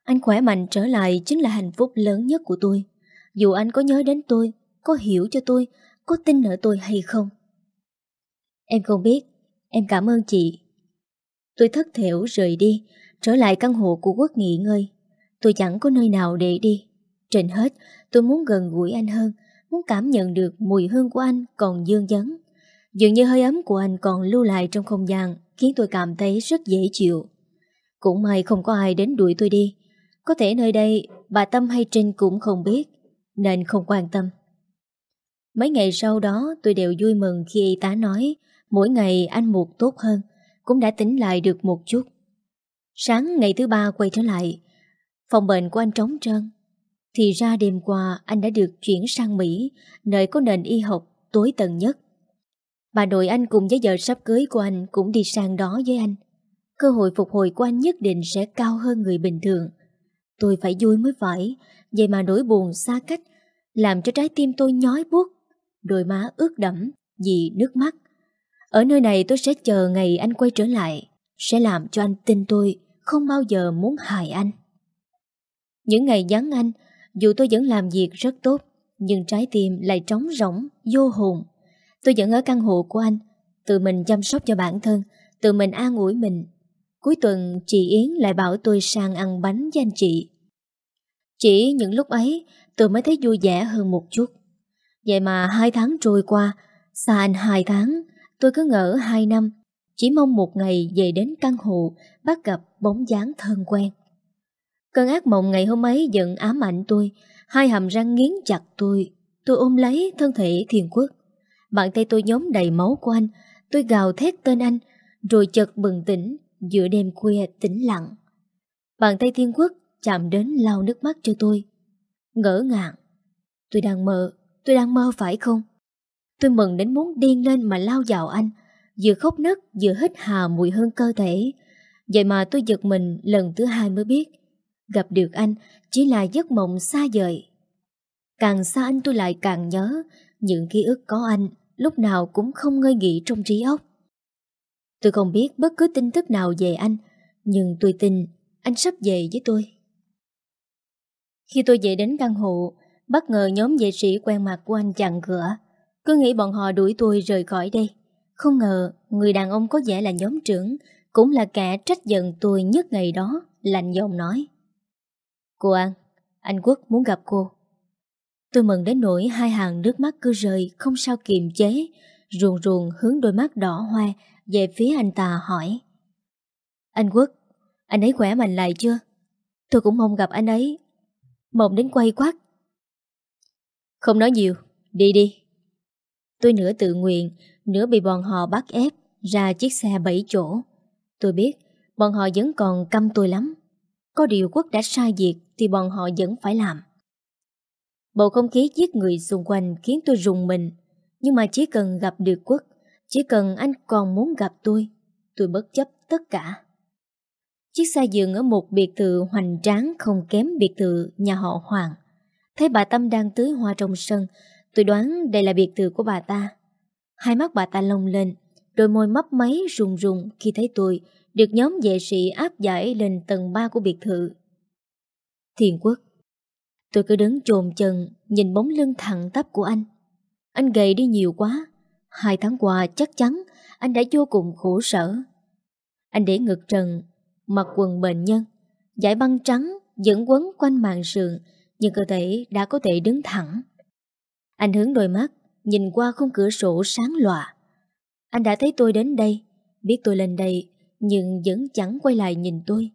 Speaker 1: Anh khỏe mạnh trở lại Chính là hạnh phúc lớn nhất của tôi. Dù anh có nhớ đến tôi, Có hiểu cho tôi, Có tin ở tôi hay không? Em không biết. Em cảm ơn chị. Tôi thất thểu rời đi, Trở lại căn hộ của Quốc nghỉ ngơi. Tôi chẳng có nơi nào để đi. Trên hết, tôi muốn gần gũi anh hơn Muốn cảm nhận được mùi hương của anh còn dương dấn. Dường như hơi ấm của anh còn lưu lại trong không gian, Khiến tôi cảm thấy rất dễ chịu. Cũng may không có ai đến đuổi tôi đi. Có thể nơi đây, bà Tâm hay Trinh cũng không biết, Nên không quan tâm. Mấy ngày sau đó, tôi đều vui mừng khi y tá nói, Mỗi ngày anh một tốt hơn, Cũng đã tỉnh lại được một chút. Sáng ngày thứ ba quay trở lại, Phòng bệnh của anh trống trơn. Thì ra đêm qua, anh đã được chuyển sang Mỹ, Nơi có nền y học tối tầng nhất. Bà nội anh cùng với vợ sắp cưới của anh Cũng đi sang đó với anh. Cơ hội phục hồi của anh nhất định sẽ cao hơn người bình thường. Tôi phải vui mới phải, Vậy mà nỗi buồn xa cách, Làm cho trái tim tôi nhói buốt, Đôi má ướt đẫm Vì nước mắt. Ở nơi này tôi sẽ chờ ngày anh quay trở lại, Sẽ làm cho anh tin tôi Không bao giờ muốn hại anh. Những ngày vắng anh dù tôi vẫn làm việc rất tốt, Nhưng trái tim lại trống rỗng, Vô hồn. Tôi vẫn ở căn hộ của anh, Tự mình chăm sóc cho bản thân, Tự mình an ủi mình. Cuối tuần, chị Yến lại bảo tôi sang ăn bánh với anh chị. Chỉ những lúc ấy, Tôi mới thấy vui vẻ hơn một chút. Vậy mà hai tháng trôi qua, Xa anh hai tháng, Tôi cứ ngỡ hai năm, Chỉ mong một ngày về đến căn hộ, Bắt gặp bóng dáng thân quen. Cơn ác mộng ngày hôm ấy giận ám ảnh tôi, Hai hàm răng nghiến chặt tôi. Tôi ôm lấy thân thể thiền quốc. Bàn tay tôi nhóm đầy máu của anh. Tôi gào thét tên anh, Rồi chợt bừng tỉnh, Giữa đêm khuya tĩnh lặng. Bàn tay thiên quốc chạm đến lau nước mắt cho tôi. Ngỡ ngàng. Tôi đang mơ, Tôi đang mơ phải không? Tôi mừng đến muốn điên lên mà lao vào anh, Vừa khóc nấc vừa hít hà mùi hơn cơ thể. Vậy mà tôi giật mình lần thứ hai mới biết. Gặp được anh chỉ là giấc mộng xa vời. Càng xa anh tôi lại càng nhớ Những ký ức có anh Lúc nào cũng không ngơi nghỉ trong trí óc. Tôi không biết bất cứ tin tức nào về anh, Nhưng tôi tin Anh sắp về với tôi. Khi tôi về đến căn hộ, Bất ngờ nhóm vệ sĩ quen mặt của anh chặn cửa. Cứ nghĩ bọn họ đuổi tôi rời khỏi đây. Không ngờ người đàn ông có vẻ là nhóm trưởng Cũng là kẻ trách giận tôi nhất ngày đó, Lạnh giọng nói. Cô An Anh Quốc muốn gặp cô. Tôi mừng đến nỗi hai hàng nước mắt cứ rơi Không sao kiềm chế Ruồn ruồn hướng đôi mắt đỏ hoe Về phía anh ta hỏi. Anh Quốc Anh ấy khỏe mạnh lại chưa? Tôi cũng mong gặp anh ấy. Mộng đến quay quát. Không nói nhiều Đi đi. Tôi nửa tự nguyện, nửa bị bọn họ bắt ép ra chiếc xe bảy chỗ. Tôi biết, bọn họ vẫn còn căm tôi lắm, Có điều quốc đã sai việc thì bọn họ vẫn phải làm. Bầu không khí giết người xung quanh Khiến tôi rùng mình, Nhưng mà chỉ cần gặp được quốc, Chỉ cần anh còn muốn gặp tôi Tôi bất chấp tất cả. Chiếc xe giường ở một biệt thự hoành tráng Không kém biệt thự nhà họ Hoàng. Thấy bà Tâm đang tưới hoa trong sân, Tôi đoán đây là biệt thự của bà ta. Hai mắt bà ta lông lên, Đôi môi mấp máy rùng rùng khi thấy tôi được nhóm vệ sĩ áp giải lên tầng 3 của biệt thự thiên quốc Tôi cứ đứng chồm chân nhìn bóng lưng thẳng tắp của anh. Anh gầy đi nhiều quá. Hai tháng qua chắc chắn anh đã vô cùng khổ sở. Anh để ngực trần, mặc quần bệnh nhân, giải băng trắng dẫn quấn quanh màn sườn nhưng cơ thể đã có thể đứng thẳng. Anh hướng đôi mắt, nhìn qua khung cửa sổ sáng lòa. Anh đã thấy tôi đến đây, biết tôi lên đây nhưng vẫn chẳng quay lại nhìn tôi.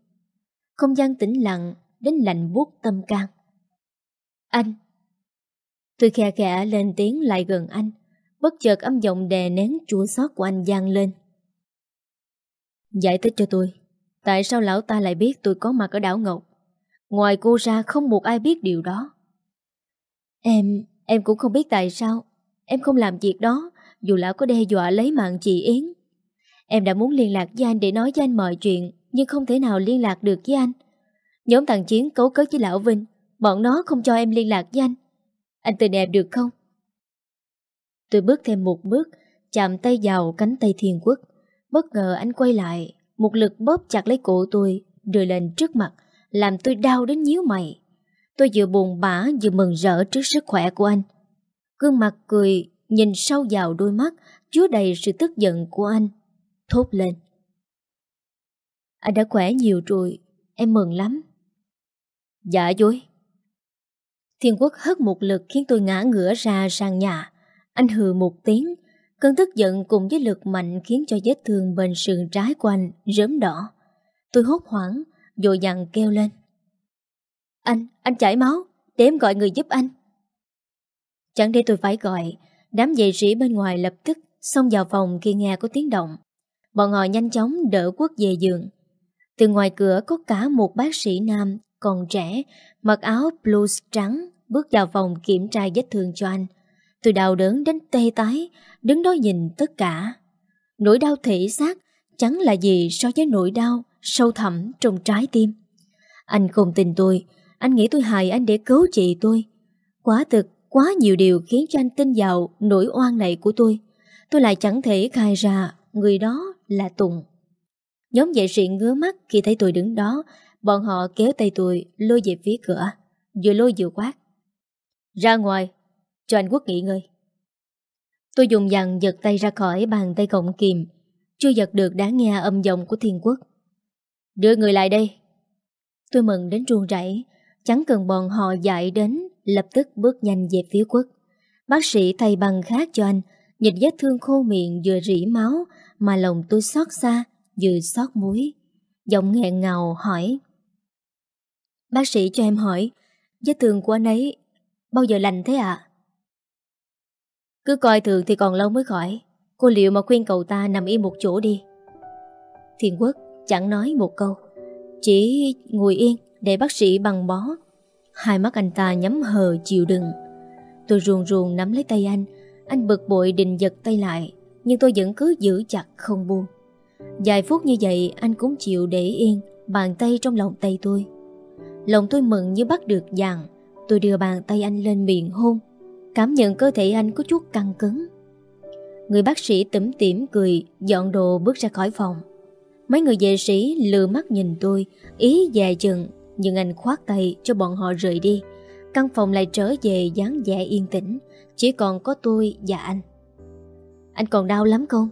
Speaker 1: Không gian tĩnh lặng đến lạnh buốt tâm can. Anh! Tôi khe khẽ lên tiếng lại gần anh, bất chợt âm giọng đè nén chua xót của anh gian lên. Giải thích cho tôi, tại sao lão ta lại biết tôi có mặt ở đảo Ngọc? Ngoài cô ra không một ai biết điều đó. Em, em cũng không biết tại sao. Em không làm việc đó, dù lão có đe dọa lấy mạng chị Yến. Em đã muốn liên lạc với anh để nói với anh mọi chuyện, nhưng không thể nào liên lạc được với anh. Nhóm thằng Chiến cấu kết với Lão Vinh, bọn nó không cho em liên lạc với anh. Anh tình em được không? Tôi bước thêm một bước, chạm tay vào cánh tay thiên quốc. Bất ngờ anh quay lại, một lực bóp chặt lấy cổ tôi, đưa lên trước mặt, làm tôi đau đến nhíu mày. Tôi vừa buồn bã vừa mừng rỡ trước sức khỏe của anh. Gương mặt cười, nhìn sâu vào đôi mắt, chứa đầy sự tức giận của anh thốt lên. Anh đã khỏe nhiều rồi, em mừng lắm. Dạ dối. Thiên quốc hất một lực khiến tôi ngã ngửa ra sàn nhà. Anh hừ một tiếng, cơn tức giận cùng với lực mạnh khiến cho vết thương bên sườn trái của anh rớm đỏ. Tôi hốt hoảng, dội dặn kêu lên. Anh, anh chảy máu, để em gọi người giúp anh. Chẳng để tôi phải gọi, đám vệ sĩ bên ngoài lập tức xông vào phòng khi nghe có tiếng động. Bọn họ nhanh chóng đỡ quốc về giường. Từ ngoài cửa có cả một bác sĩ nam còn trẻ, mặc áo blues trắng, bước vào phòng kiểm tra vết thương cho anh. tôi đau đớn đến tê tái, đứng đó nhìn tất cả. Nỗi đau thể xác chẳng là gì so với nỗi đau sâu thẳm trong trái tim. Anh không tin tôi, anh nghĩ tôi hại anh để cứu chị tôi. Quá thực, quá nhiều điều khiến cho anh tin vào nỗi oan này của tôi. Tôi lại chẳng thể khai ra người đó là Tùng. Nhóm vệ sĩ ngứa mắt khi thấy tôi đứng đó, bọn họ kéo tay tôi lôi về phía cửa, vừa lôi vừa quát. Ra ngoài, cho anh Quốc nghỉ ngơi. Tôi dùng dằn giật tay ra khỏi bàn tay cộng kìm, chưa giật được đã nghe âm giọng của Thiên Quốc. Đưa người lại đây. Tôi mừng đến ruông rảy, chẳng cần bọn họ dạy đến, lập tức bước nhanh về phía Quốc. Bác sĩ thay bằng khác cho anh, nhìn vết thương khô miệng vừa rỉ máu mà lòng tôi xót xa, vừa xót muối. Giọng nghẹn ngào hỏi. Bác sĩ cho em hỏi, vết thương của anh ấy bao giờ lành thế ạ? Cứ coi thường thì còn lâu mới khỏi. Cô liệu mà khuyên cậu ta nằm yên một chỗ đi. Thiên Quốc chẳng nói một câu. Chỉ ngồi yên để bác sĩ bằng bó. Hai mắt anh ta nhắm hờ chịu đựng. Tôi ruồn ruồn nắm lấy tay anh. Anh bực bội định giật tay lại nhưng tôi vẫn cứ giữ chặt không buông Vài phút như vậy anh cũng chịu để yên Bàn tay trong lòng tay tôi Lòng tôi mừng như bắt được vàng. Tôi đưa bàn tay anh lên miệng hôn. Cảm nhận cơ thể anh có chút căng cứng. Người bác sĩ tẩm tỉm cười, Dọn đồ bước ra khỏi phòng. Mấy người vệ sĩ lừa mắt nhìn tôi, Ý dài chừng, Nhưng anh khoát tay cho bọn họ rời đi. Căn phòng lại trở về dáng vẻ yên tĩnh, Chỉ còn có tôi và anh. Anh còn đau lắm không?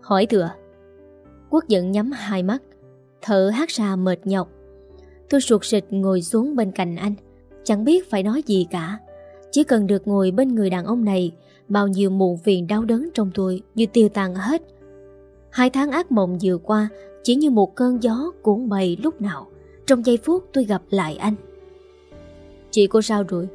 Speaker 1: Hỏi thừa. Quốc giận nhắm hai mắt. Thở hát ra mệt nhọc. Tôi ruột sịt ngồi xuống bên cạnh anh. Chẳng biết phải nói gì cả. Chỉ cần được ngồi bên người đàn ông này Bao nhiêu muộn phiền đau đớn trong tôi Như tiêu tan hết. Hai tháng ác mộng vừa qua Chỉ như một cơn gió cuốn bay lúc nào. Trong giây phút tôi gặp lại anh. Chị cô sao rồi?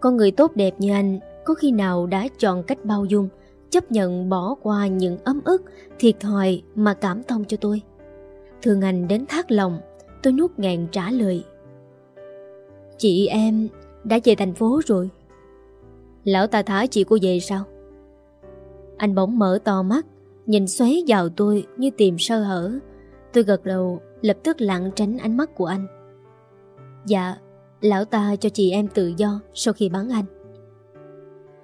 Speaker 1: Con người tốt đẹp như anh có khi nào đã chọn cách bao dung, chấp nhận bỏ qua những ấm ức, thiệt thòi mà cảm thông cho tôi. Thương anh đến thác lòng, Tôi nuốt ngàn trả lời. Chị em đã về thành phố rồi. Lão ta thả chị cô về sao? Anh bỗng mở to mắt, Nhìn xoáy vào tôi như tìm sơ hở. Tôi gật đầu, Lập tức lặng tránh ánh mắt của anh. Dạ Lão ta cho chị em tự do Sau khi bắn anh.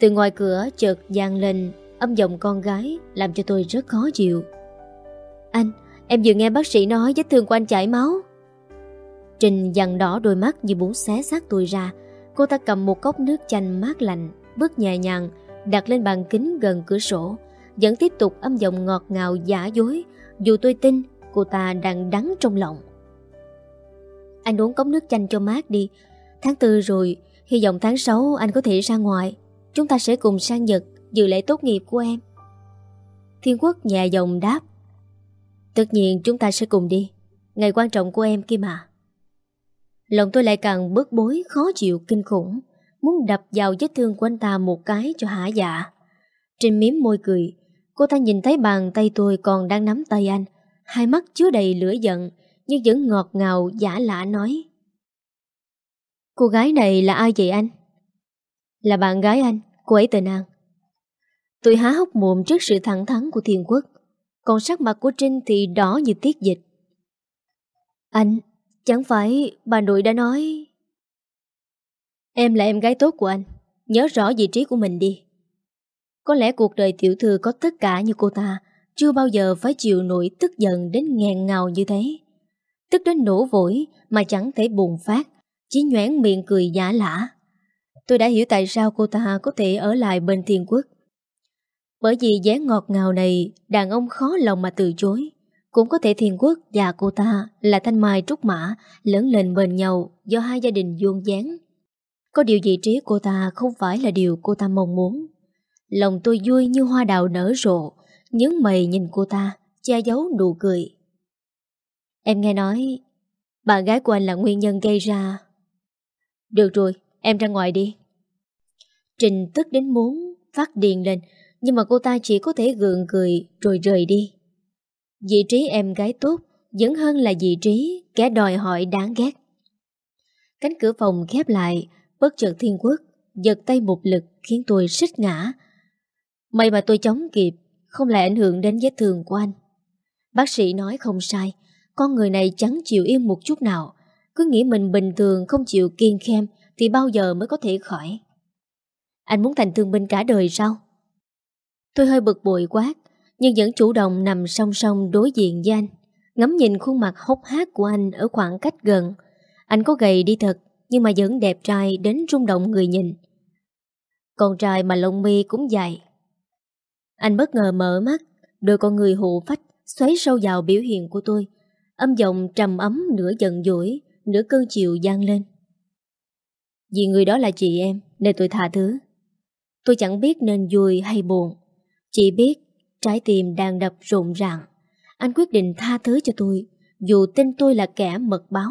Speaker 1: Từ ngoài cửa chợt vang lên Âm giọng con gái, Làm cho tôi rất khó chịu. Anh, Em vừa nghe bác sĩ nói vết thương của anh chảy máu. Trình dằn đỏ đôi mắt như muốn xé xác tôi ra. Cô ta cầm một cốc nước chanh mát lạnh, Bước nhẹ nhàng, Đặt lên bàn kính gần cửa sổ. Vẫn tiếp tục âm giọng ngọt ngào giả dối. Dù tôi tin, cô ta đang đắng trong lòng. Anh uống cốc nước chanh cho mát đi. Tháng tư rồi, Hy vọng tháng 6 anh có thể ra ngoài. Chúng ta sẽ cùng sang Nhật, Dự lễ tốt nghiệp của em. Thiên Quốc nhẹ giọng đáp. Tất nhiên chúng ta sẽ cùng đi. Ngày quan trọng của em kia mà Lòng tôi lại càng bớt bối khó chịu kinh khủng. Muốn đập vào vết thương của anh ta một cái cho hả dạ. Trên miếm môi cười Cô ta nhìn thấy bàn tay tôi còn đang nắm tay anh. Hai mắt chứa đầy lửa giận Nhưng vẫn ngọt ngào giả lạ nói. Cô gái này là ai vậy anh? Là bạn gái anh, cô ấy tên An. Tôi há hốc mồm trước sự thẳng thắn của thiên quốc. Còn sắc mặt của Trinh thì đỏ như tiết dịch. Anh, chẳng phải bà nội đã nói. Em là em gái tốt của anh. Nhớ rõ vị trí của mình đi. Có lẽ cuộc đời tiểu thư có tất cả như cô ta, Chưa bao giờ phải chịu nổi tức giận đến nghẹn ngào như thế. Tức đến nổ vội mà chẳng thể bùng phát, Chỉ nhoảng miệng cười giả lả. Tôi đã hiểu tại sao cô ta có thể ở lại bên thiên quốc. Bởi vì vẻ ngọt ngào này Đàn ông khó lòng mà từ chối. Cũng có thể thiên quốc và cô ta Là thanh mai trúc mã Lớn lên bên nhau Do hai gia đình vuông dáng có điều vị trí cô ta không phải là điều cô ta mong muốn. Lòng tôi vui như hoa đào nở rộ, nhớ mày nhìn cô ta, che giấu nụ cười. Em nghe nói, bạn gái của anh là nguyên nhân gây ra. Được rồi, em ra ngoài đi. Trình tức đến muốn phát điền lên, nhưng mà cô ta chỉ có thể gượng cười rồi rời đi. Vị trí em gái tốt vẫn hơn là vị trí kẻ đòi hỏi đáng ghét. Cánh cửa phòng khép lại, Bất chợt thiên quốc Giật tay một lực khiến tôi xích ngã. May mà tôi chống kịp Không lại ảnh hưởng đến vết thương của anh. Bác sĩ nói không sai Con người này chẳng chịu yên một chút nào. Cứ nghĩ mình bình thường không chịu kiên khem Thì bao giờ mới có thể khỏi. Anh muốn thành thương binh cả đời sao? Tôi hơi bực bội quát nhưng vẫn chủ động nằm song song đối diện với anh Ngắm nhìn khuôn mặt hốc hác của anh Ở khoảng cách gần Anh có gầy đi thật nhưng mà vẫn đẹp trai đến rung động người nhìn. Con trai mà lông mi cũng dài. Anh bất ngờ mở mắt, đôi con người hụ phách xoáy sâu vào biểu hiện của tôi. Âm giọng trầm ấm nửa giận dỗi, nửa cơn chiều gian lên. Vì người đó là chị em, nên tôi tha thứ. Tôi chẳng biết nên vui hay buồn. Chỉ biết trái tim đang đập rộn ràng. Anh quyết định tha thứ cho tôi, dù tin tôi là kẻ mật báo.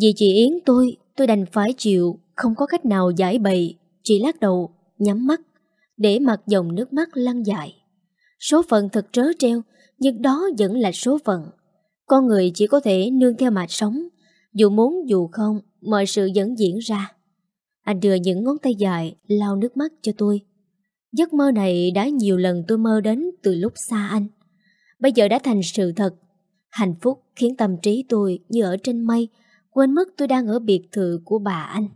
Speaker 1: Vì chị Yến tôi, tôi đành phải chịu, không có cách nào giải bày, chỉ lắc đầu, nhắm mắt, để mặt dòng nước mắt lăn dài. Số phận thật trớ treo, nhưng đó vẫn là số phận. Con người chỉ có thể nương theo mạch sống, dù muốn dù không, mọi sự vẫn diễn ra. Anh đưa những ngón tay dài, lau nước mắt cho tôi. Giấc mơ này đã nhiều lần tôi mơ đến từ lúc xa anh. Bây giờ đã thành sự thật. Hạnh phúc khiến tâm trí tôi như ở trên mây, quên mất tôi đang ở biệt thự của bà anh.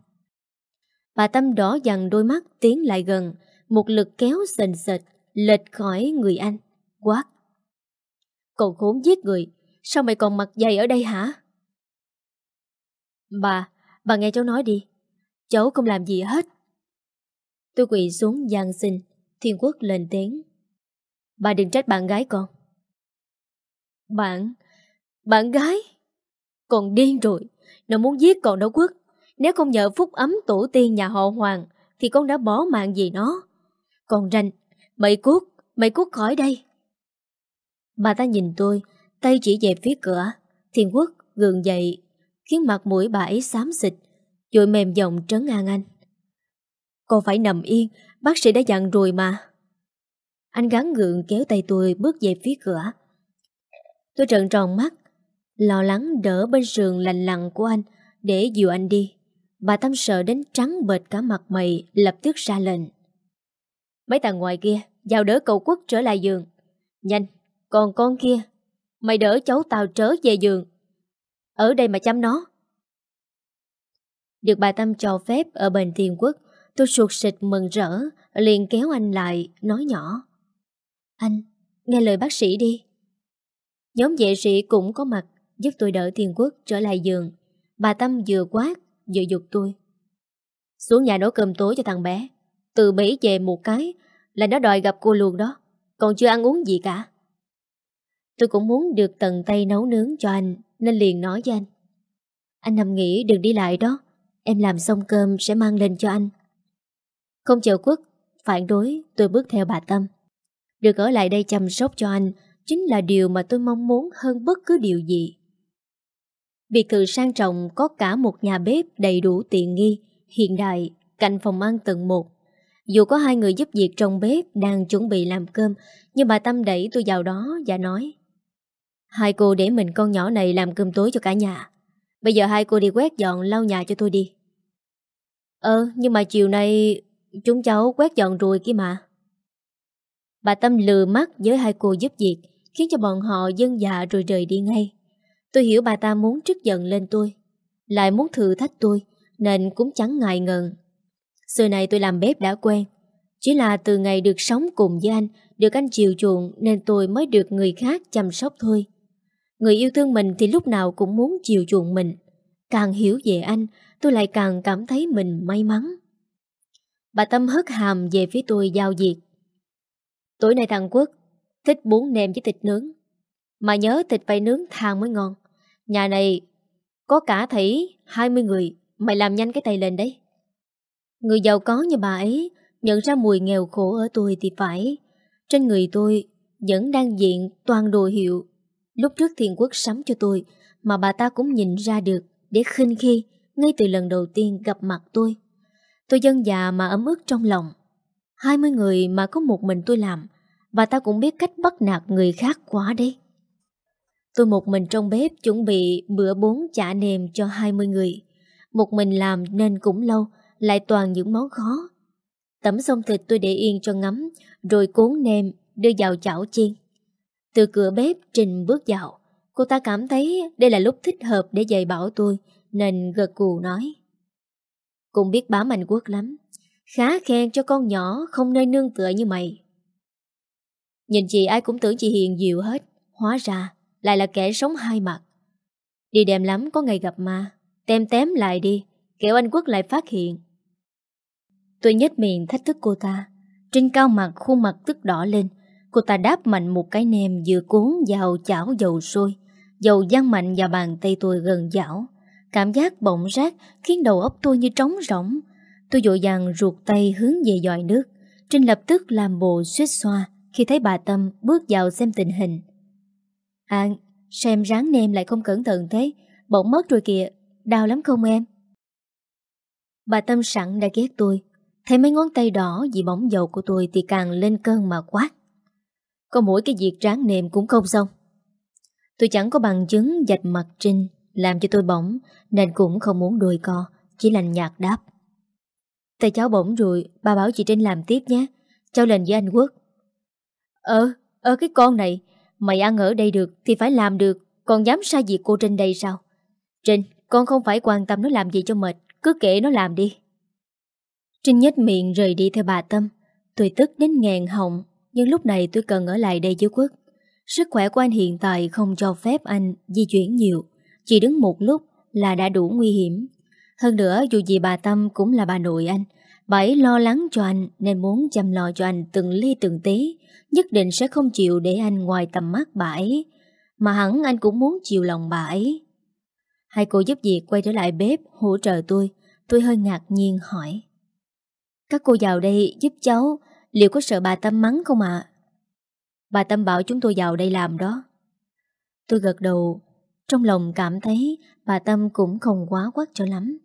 Speaker 1: Bà Tâm đỏ dằn đôi mắt tiến lại gần, một lực kéo sền sệt, lệch khỏi người anh, quát. Cậu khốn giết người, sao mày còn mặc dày ở đây hả? Bà, bà nghe cháu nói đi, cháu không làm gì hết. Tôi quỳ xuống gian xin, thiên quốc lên tiếng. Bà đừng trách bạn gái con. Bạn, bạn gái? Còn điên rồi, nó muốn giết con đó quốc Nếu không nhờ phúc ấm tổ tiên nhà họ Hoàng Thì con đã bỏ mạng gì nó Còn ranh Mày cút Mày cút khỏi đây Bà ta nhìn tôi Tay chỉ về phía cửa Thiên quốc gượng dậy Khiến mặt mũi bà ấy xám xịt Rồi mềm giọng trấn an anh con phải nằm yên, Bác sĩ đã dặn rồi mà. Anh gắn gượng kéo tay tôi bước về phía cửa. Tôi trợn tròn mắt, Lo lắng đỡ bên sườn lành lặng của anh Để dìu anh đi. Bà Tâm sợ đến trắng bệt cả mặt mày, Lập tức ra lệnh. Mấy thằng ngoài kia, Giao đỡ cậu quốc trở lại giường. Nhanh, Còn con kia, Mày đỡ cháu tao trở về giường. Ở đây mà chăm nó. Được bà Tâm cho phép Ở bên thiên quốc Tôi sụt sịt mừng rỡ, Liền kéo anh lại, nói nhỏ. Anh, nghe lời bác sĩ đi. Nhóm vệ sĩ cũng có mặt, Giúp tôi đỡ thiên quốc trở lại giường. Bà Tâm vừa quát, Vừa dục tôi. Xuống nhà nấu cơm tối cho thằng bé. Từ Mỹ về một cái, Là nó đòi gặp cô luôn đó. Còn chưa ăn uống gì cả. Tôi cũng muốn được tận tay nấu nướng cho anh, Nên liền nói với anh. Anh nằm nghỉ, đừng đi lại đó. Em làm xong cơm sẽ mang lên cho anh. Không chờ quốc Phản đối tôi bước theo bà Tâm Được ở lại đây chăm sóc cho anh Chính là điều mà tôi mong muốn hơn bất cứ điều gì Biệt thự sang trọng có cả một nhà bếp đầy đủ tiện nghi, hiện đại, cạnh phòng ăn tầng 1. Dù có hai người giúp việc trong bếp đang chuẩn bị làm cơm, nhưng bà Tâm đẩy tôi vào đó và nói Hai cô để mình con nhỏ này làm cơm tối cho cả nhà. Bây giờ hai cô đi quét dọn lau nhà cho tôi đi. Ờ, nhưng mà chiều nay chúng cháu quét dọn rồi kia mà. Bà Tâm lừa mắt với hai cô giúp việc, khiến cho bọn họ dân dạ rồi rời đi ngay. Tôi hiểu bà ta muốn trức giận lên tôi Lại muốn thử thách tôi Nên cũng chẳng ngại ngần Xưa này tôi làm bếp đã quen Chỉ là từ ngày được sống cùng với anh Được anh chiều chuộng Nên tôi mới được người khác chăm sóc thôi Người yêu thương mình thì lúc nào cũng muốn chiều chuộng mình Càng hiểu về anh Tôi lại càng cảm thấy mình may mắn Bà Tâm hất hàm về phía tôi giao diệt Tối nay thằng Quốc Thích bún nem với thịt nướng Mà nhớ thịt phải nướng than mới ngon Nhà này có cả thỉ 20 người, mày làm nhanh cái tay lên đấy. Người giàu có như bà ấy nhận ra mùi nghèo khổ ở tôi thì phải. Trên người tôi vẫn đang diện toàn đồ hiệu. Lúc trước thiên quốc sắm cho tôi mà bà ta cũng nhìn ra được để khinh khi ngay từ lần đầu tiên gặp mặt tôi. Tôi dân già mà ấm ức trong lòng. 20 người mà có một mình tôi làm, và ta cũng biết cách bắt nạt người khác quá đấy. Tôi một mình trong bếp chuẩn bị bữa bốn chả nềm cho 20 người. Một mình làm nên cũng lâu, lại toàn những món khó. Tẩm xong thịt tôi để yên cho ngấm, rồi cuốn nêm, đưa vào chảo chiên. Từ cửa bếp Trình bước vào, cô ta cảm thấy đây là lúc thích hợp để dạy bảo tôi, nên gật cù nói. Cũng biết bám anh quốc lắm, khá khen cho con nhỏ không nơi nương tựa như mày. Nhìn chị ai cũng tưởng chị hiền dịu hết, hóa ra lại là kẻ sống hai mặt. Đi đêm lắm có ngày gặp ma, tem tém lại đi, kẻo anh Quốc lại phát hiện. Tôi nhếch miệng thách thức cô ta, trên cao mặt khuôn mặt tức đỏ lên, cô ta đáp mạnh một cái nem vừa cuốn vào chảo dầu sôi, dầu giăng mạnh vào bàn tay tôi gần dảo. Cảm giác bỗng rác khiến đầu óc tôi như trống rỗng. Tôi dội dàng ruột tay hướng về dòi nước. Trinh lập tức làm bộ suýt xoa khi thấy bà Tâm bước vào xem tình hình. À, xem ráng nem lại không cẩn thận thế, bỗng mất rồi kìa, đau lắm không em? Bà Tâm sẵn đã ghét tôi, thấy mấy ngón tay đỏ vì bóng dầu của tôi thì càng lên cơn mà quát. Có mỗi cái việc ráng nệm cũng không xong. Tôi chẳng có bằng chứng dạch mặt Trinh làm cho tôi bỏng nên cũng không muốn đôi co, chỉ lành nhạt đáp. Tay cháu bỏng rồi, bà bảo chị Trinh làm tiếp nhé, cháu lên với anh Quốc. Ờ, ờ cái con này, Mày ăn ở đây được thì phải làm được Còn dám sai việc cô Trinh đây sao? Trinh con không phải quan tâm nó làm gì cho mệt Cứ kệ nó làm đi. Trinh nhếch miệng rời đi theo bà Tâm. Tôi tức đến ngàn họng Nhưng lúc này tôi cần ở lại đây với Quốc. Sức khỏe của anh hiện tại không cho phép anh di chuyển nhiều. Chỉ đứng một lúc là đã đủ nguy hiểm Hơn nữa dù gì bà Tâm cũng là bà nội anh Bà ấy lo lắng cho anh nên muốn chăm lo cho anh từng ly từng tí nhất định sẽ không chịu để anh ngoài tầm mắt bà ấy, mà hẳn anh cũng muốn chiều lòng bà ấy. Hai cô giúp việc quay trở lại bếp hỗ trợ tôi, tôi hơi ngạc nhiên hỏi. Các cô vào đây giúp cháu, liệu có sợ bà Tâm mắng không ạ? Bà Tâm bảo chúng tôi vào đây làm đó. Tôi gật đầu, trong lòng cảm thấy bà Tâm cũng không quá quắc cho lắm.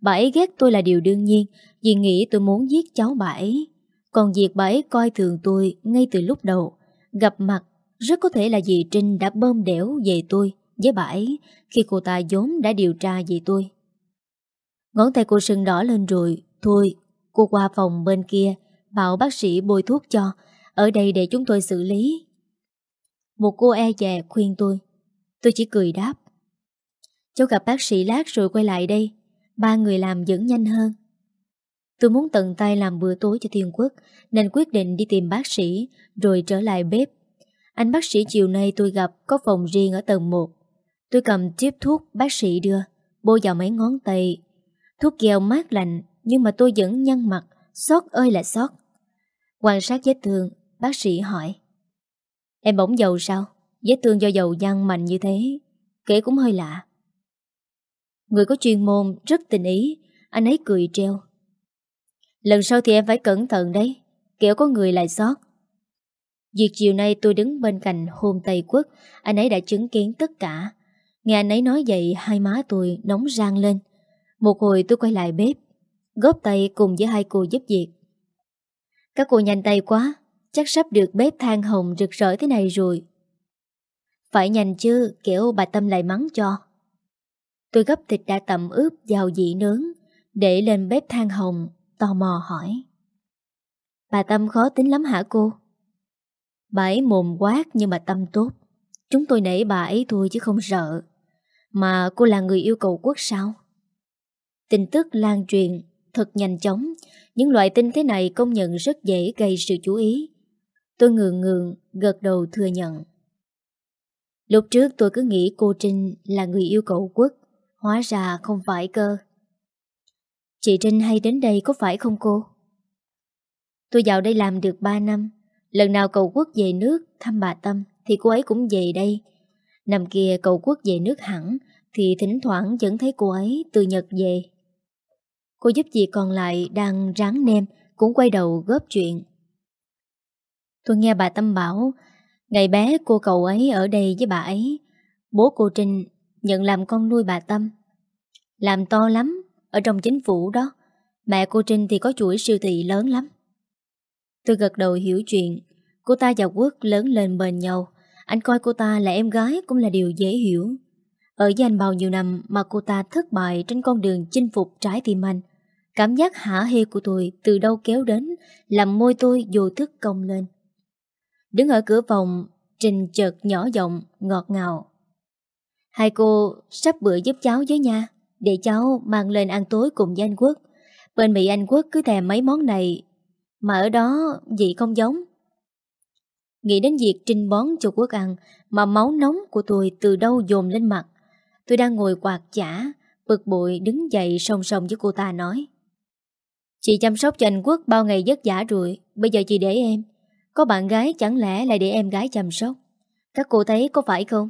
Speaker 1: Bà ấy ghét tôi là điều đương nhiên, vì nghĩ tôi muốn giết cháu bà ấy. Còn việc bà ấy coi thường tôi ngay từ lúc đầu, gặp mặt rất có thể là dì Trinh đã bơm đẻo về tôi với bà ấy khi cô ta vốn đã điều tra về tôi. Ngón tay cô sưng đỏ lên rồi, thôi, cô qua phòng bên kia, bảo bác sĩ bôi thuốc cho, ở đây để chúng tôi xử lý. Một cô e dè khuyên tôi, tôi chỉ cười đáp. Cháu gặp bác sĩ lát rồi quay lại đây, ba người làm vẫn nhanh hơn. Tôi muốn tận tay làm bữa tối cho Thiên Quốc Nên quyết định đi tìm bác sĩ Rồi trở lại bếp. Anh bác sĩ chiều nay tôi gặp Có phòng riêng ở tầng 1 Tôi cầm tiếp thuốc bác sĩ đưa Bôi vào mấy ngón tay. Thuốc keo mát lạnh Nhưng mà tôi vẫn nhăn mặt Xót ơi là xót. Quan sát vết thương Bác sĩ hỏi. Em bỗng dầu sao? Vết thương do dầu nhăn mạnh như thế, Kể cũng hơi lạ. Người có chuyên môn rất tình ý, Anh ấy cười treo Lần sau thì em phải cẩn thận đấy Kiểu có người lại sót Việc chiều nay tôi đứng bên cạnh hôn Tây Quốc, Anh ấy đã chứng kiến tất cả. Nghe anh ấy nói vậy, Hai má tôi nóng rang lên. Một hồi tôi quay lại bếp, Góp tay cùng với hai cô giúp việc. Các cô nhanh tay quá, Chắc sắp được bếp than hồng rực rỡ thế này rồi. Phải nhanh chứ Kiểu bà Tâm lại mắng cho Tôi gấp thịt đã tẩm ướp vào dĩ nướng Để lên bếp than hồng tò mò hỏi. Bà Tâm khó tính lắm hả cô? Bà ấy mồm quát nhưng mà tâm tốt. Chúng tôi nể bà ấy thôi chứ không sợ. Mà cô là người yêu cầu quốc sao? Tin tức lan truyền thật nhanh chóng. Những loại tin thế này công nhận rất dễ gây sự chú ý. Tôi ngượng ngượng, gật đầu thừa nhận. Lúc trước tôi cứ nghĩ cô Trinh là người yêu cậu quốc. Hóa ra không phải cơ. Chị Trinh hay đến đây có phải không cô? Tôi vào đây làm được 3 năm, Lần nào cậu quốc về nước thăm bà Tâm Thì cô ấy cũng về đây Năm kia cậu quốc về nước hẳn Thì thỉnh thoảng vẫn thấy cô ấy từ Nhật về Cô giúp chị còn lại đang ráng nem, Cũng quay đầu góp chuyện Tôi nghe bà Tâm bảo Ngày bé cô cậu ấy ở đây với bà ấy. Bố cô Trinh nhận làm con nuôi bà Tâm. Làm to lắm, ở trong chính phủ đó. Mẹ cô Trinh thì có chuỗi siêu thị lớn lắm. Tôi gật đầu hiểu chuyện. Cô ta và Quốc lớn lên bên nhau. Anh coi cô ta là em gái Cũng là điều dễ hiểu. Ở với anh bao nhiêu năm mà cô ta thất bại Trên con đường chinh phục trái tim anh, Cảm giác hả hê của tôi Từ đâu kéo đến, Làm môi tôi vô thức cong lên. Đứng ở cửa phòng, Trình chợt nhỏ giọng, ngọt ngào. Hai cô sắp bữa giúp cháu với nha, để cháu mang lên ăn tối cùng với anh Quốc. Bên Mỹ Anh Quốc cứ thèm mấy món này, Mà ở đó vị không giống. Nghĩ đến việc trinh bón cho Quốc ăn, Mà máu nóng của tôi từ đâu dồn lên mặt. Tôi đang ngồi quạt chả, Bực bội đứng dậy song song với cô ta nói. Chị chăm sóc cho anh Quốc bao ngày vất vả rồi, Bây giờ chị để em. Có bạn gái chẳng lẽ lại để em gái chăm sóc? Các cô thấy có phải không?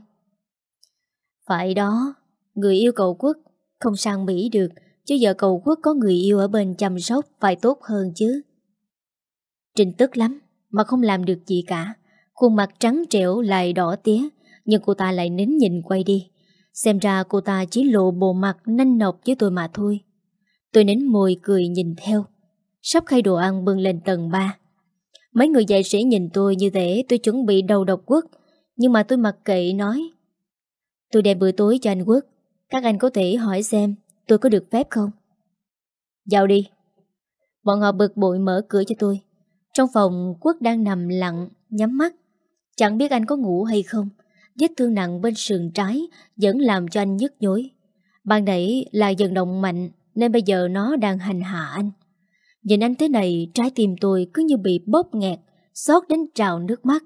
Speaker 1: Phải đó, Người yêu cầu Quốc không sang Mỹ được, Chứ giờ cầu quốc có người yêu ở bên chăm sóc Phải tốt hơn chứ. Trình tức lắm, Mà không làm được gì cả. Khuôn mặt trắng trẻo lại đỏ tía, Nhưng cô ta lại nín nhìn quay đi. Xem ra cô ta chỉ lộ bộ mặt nanh nọc với tôi mà thôi. Tôi nín môi cười nhìn theo. Sắp khay đồ ăn bưng lên tầng 3 Mấy người dạy sĩ nhìn tôi như thế Tôi chuẩn bị đầu độc quốc Nhưng mà tôi mặc kệ nói Tôi đem bữa tối cho anh quốc các anh có thể hỏi xem tôi có được phép không? Vào đi. Bọn họ bực bội mở cửa cho tôi. Trong phòng Quốc đang nằm lặng, nhắm mắt. Chẳng biết anh có ngủ hay không. Vết thương nặng bên sườn trái vẫn làm cho anh nhức nhối. Ban nãy là dần động mạnh nên bây giờ nó đang hành hạ anh. Nhìn anh thế này trái tim tôi cứ như bị bóp nghẹt, xót đến trào nước mắt.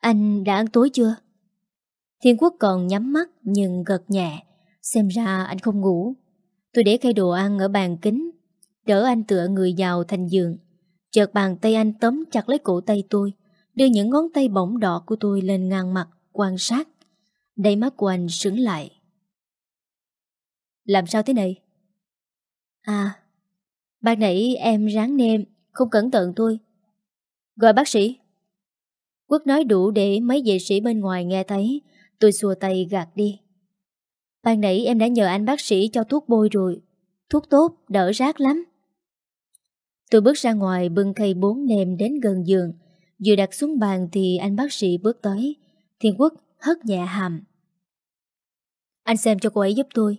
Speaker 1: Anh đã ăn tối chưa? Thiên Quốc còn nhắm mắt nhưng gật nhẹ. Xem ra anh không ngủ. Tôi để cây đồ ăn ở bàn kính. Đỡ anh tựa người vào thành giường. Chợt bàn tay anh tóm chặt lấy cổ tay tôi. Đưa những ngón tay bỏng đỏ của tôi lên ngang mặt, quan sát. Đầy mắt của anh sững lại. Làm sao thế này? À, ban nãy em ráng nem, không cẩn thận thôi. Gọi bác sĩ. Quốc nói đủ để mấy vệ sĩ bên ngoài nghe thấy. Tôi xua tay gạt đi. Ban nãy em đã nhờ anh bác sĩ cho thuốc bôi rồi. Thuốc tốt, đỡ rác lắm. Tôi bước ra ngoài bưng khay bốn nêm đến gần giường. Vừa đặt xuống bàn thì anh bác sĩ bước tới. Thiên Quốc hất nhẹ hàm. Anh xem cho cô ấy giúp tôi.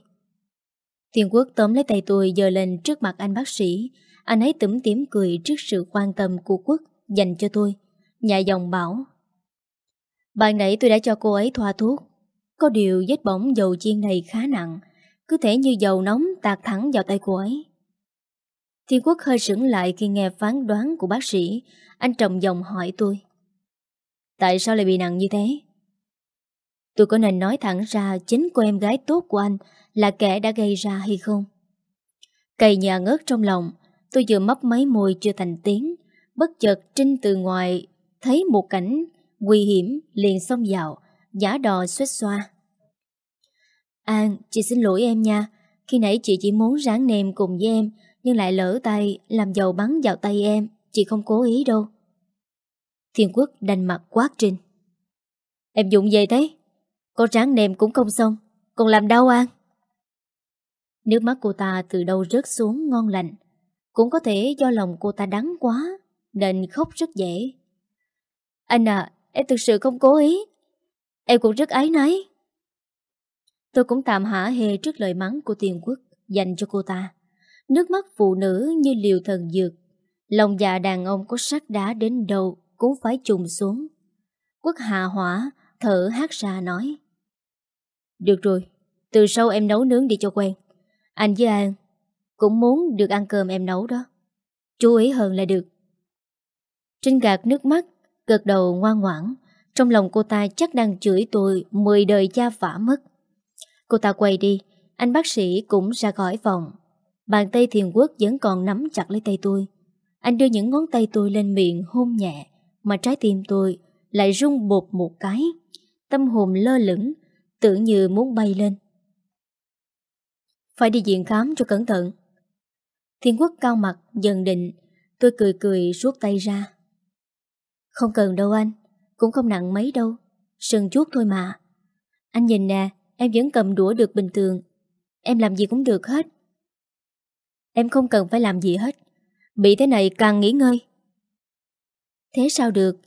Speaker 1: Thiên Quốc tóm lấy tay tôi Giờ lên trước mặt anh bác sĩ. Anh ấy tủm tím cười trước sự quan tâm của Quốc Dành cho tôi. Nhà dòng bảo, Bạn nãy tôi đã cho cô ấy thoa thuốc. Có điều vết bỏng dầu chiên này khá nặng. Cứ thể như dầu nóng tạt thẳng vào tay cô ấy. Thiên Quốc hơi sững lại khi nghe phán đoán của bác sĩ. Anh trầm giọng hỏi tôi, Tại sao lại bị nặng như thế? Tôi có nên nói thẳng ra chính cô em gái tốt của anh là kẻ đã gây ra hay không? Cày nhà ngớt trong lòng, tôi vừa mấp máy môi chưa thành tiếng. Bất chợt Trinh từ ngoài thấy một cảnh nguy hiểm liền xông vào, giả đò xuất xoa. An, chị xin lỗi em nha. Khi nãy chị chỉ muốn ráng nềm cùng với em, nhưng lại lỡ tay làm dầu bắn vào tay em. Chị không cố ý đâu. Thiên Quốc đành mặt quát Trinh. Em dụng về thế? Có ráng nềm cũng không xong. Còn làm đau An Nước mắt cô ta từ đâu rớt xuống ngon lạnh, Cũng có thể do lòng cô ta đắng quá Nên khóc rất dễ. Anh à Em thực sự không cố ý. Em cũng rất ái náy. Tôi cũng tạm hả hề trước lời mắng của tiền quốc Dành cho cô ta. Nước mắt phụ nữ như liều thần dược. Lòng dạ đàn ông có sắc đá đến đâu Cũng phải trùng xuống. Quốc hạ hỏa Thở hát ra nói được rồi, từ sau em nấu nướng đi cho quen. Anh với An cũng muốn được ăn cơm em nấu đó. Chú ý hơn là được. Trinh gạt nước mắt, gật đầu ngoan ngoãn. Trong lòng cô ta chắc đang chửi tôi mười đời cha vả mất. Cô ta quay đi, anh bác sĩ cũng ra khỏi phòng. Bàn tay thiền quốc vẫn còn nắm chặt lấy tay tôi. Anh đưa những ngón tay tôi lên miệng hôn nhẹ, mà trái tim tôi lại rung bột một cái. Tâm hồn lơ lửng, Tưởng như muốn bay lên. Phải đi diện khám cho cẩn thận. Thiên quốc cao mặt, dần định, Tôi cười cười rút tay ra. Không cần đâu anh, Cũng không nặng mấy đâu, sừng chút thôi mà. Anh nhìn nè, Em vẫn cầm đũa được bình thường. Em làm gì cũng được hết. Em không cần phải làm gì hết. Bị thế này càng nghỉ ngơi. Thế sao được?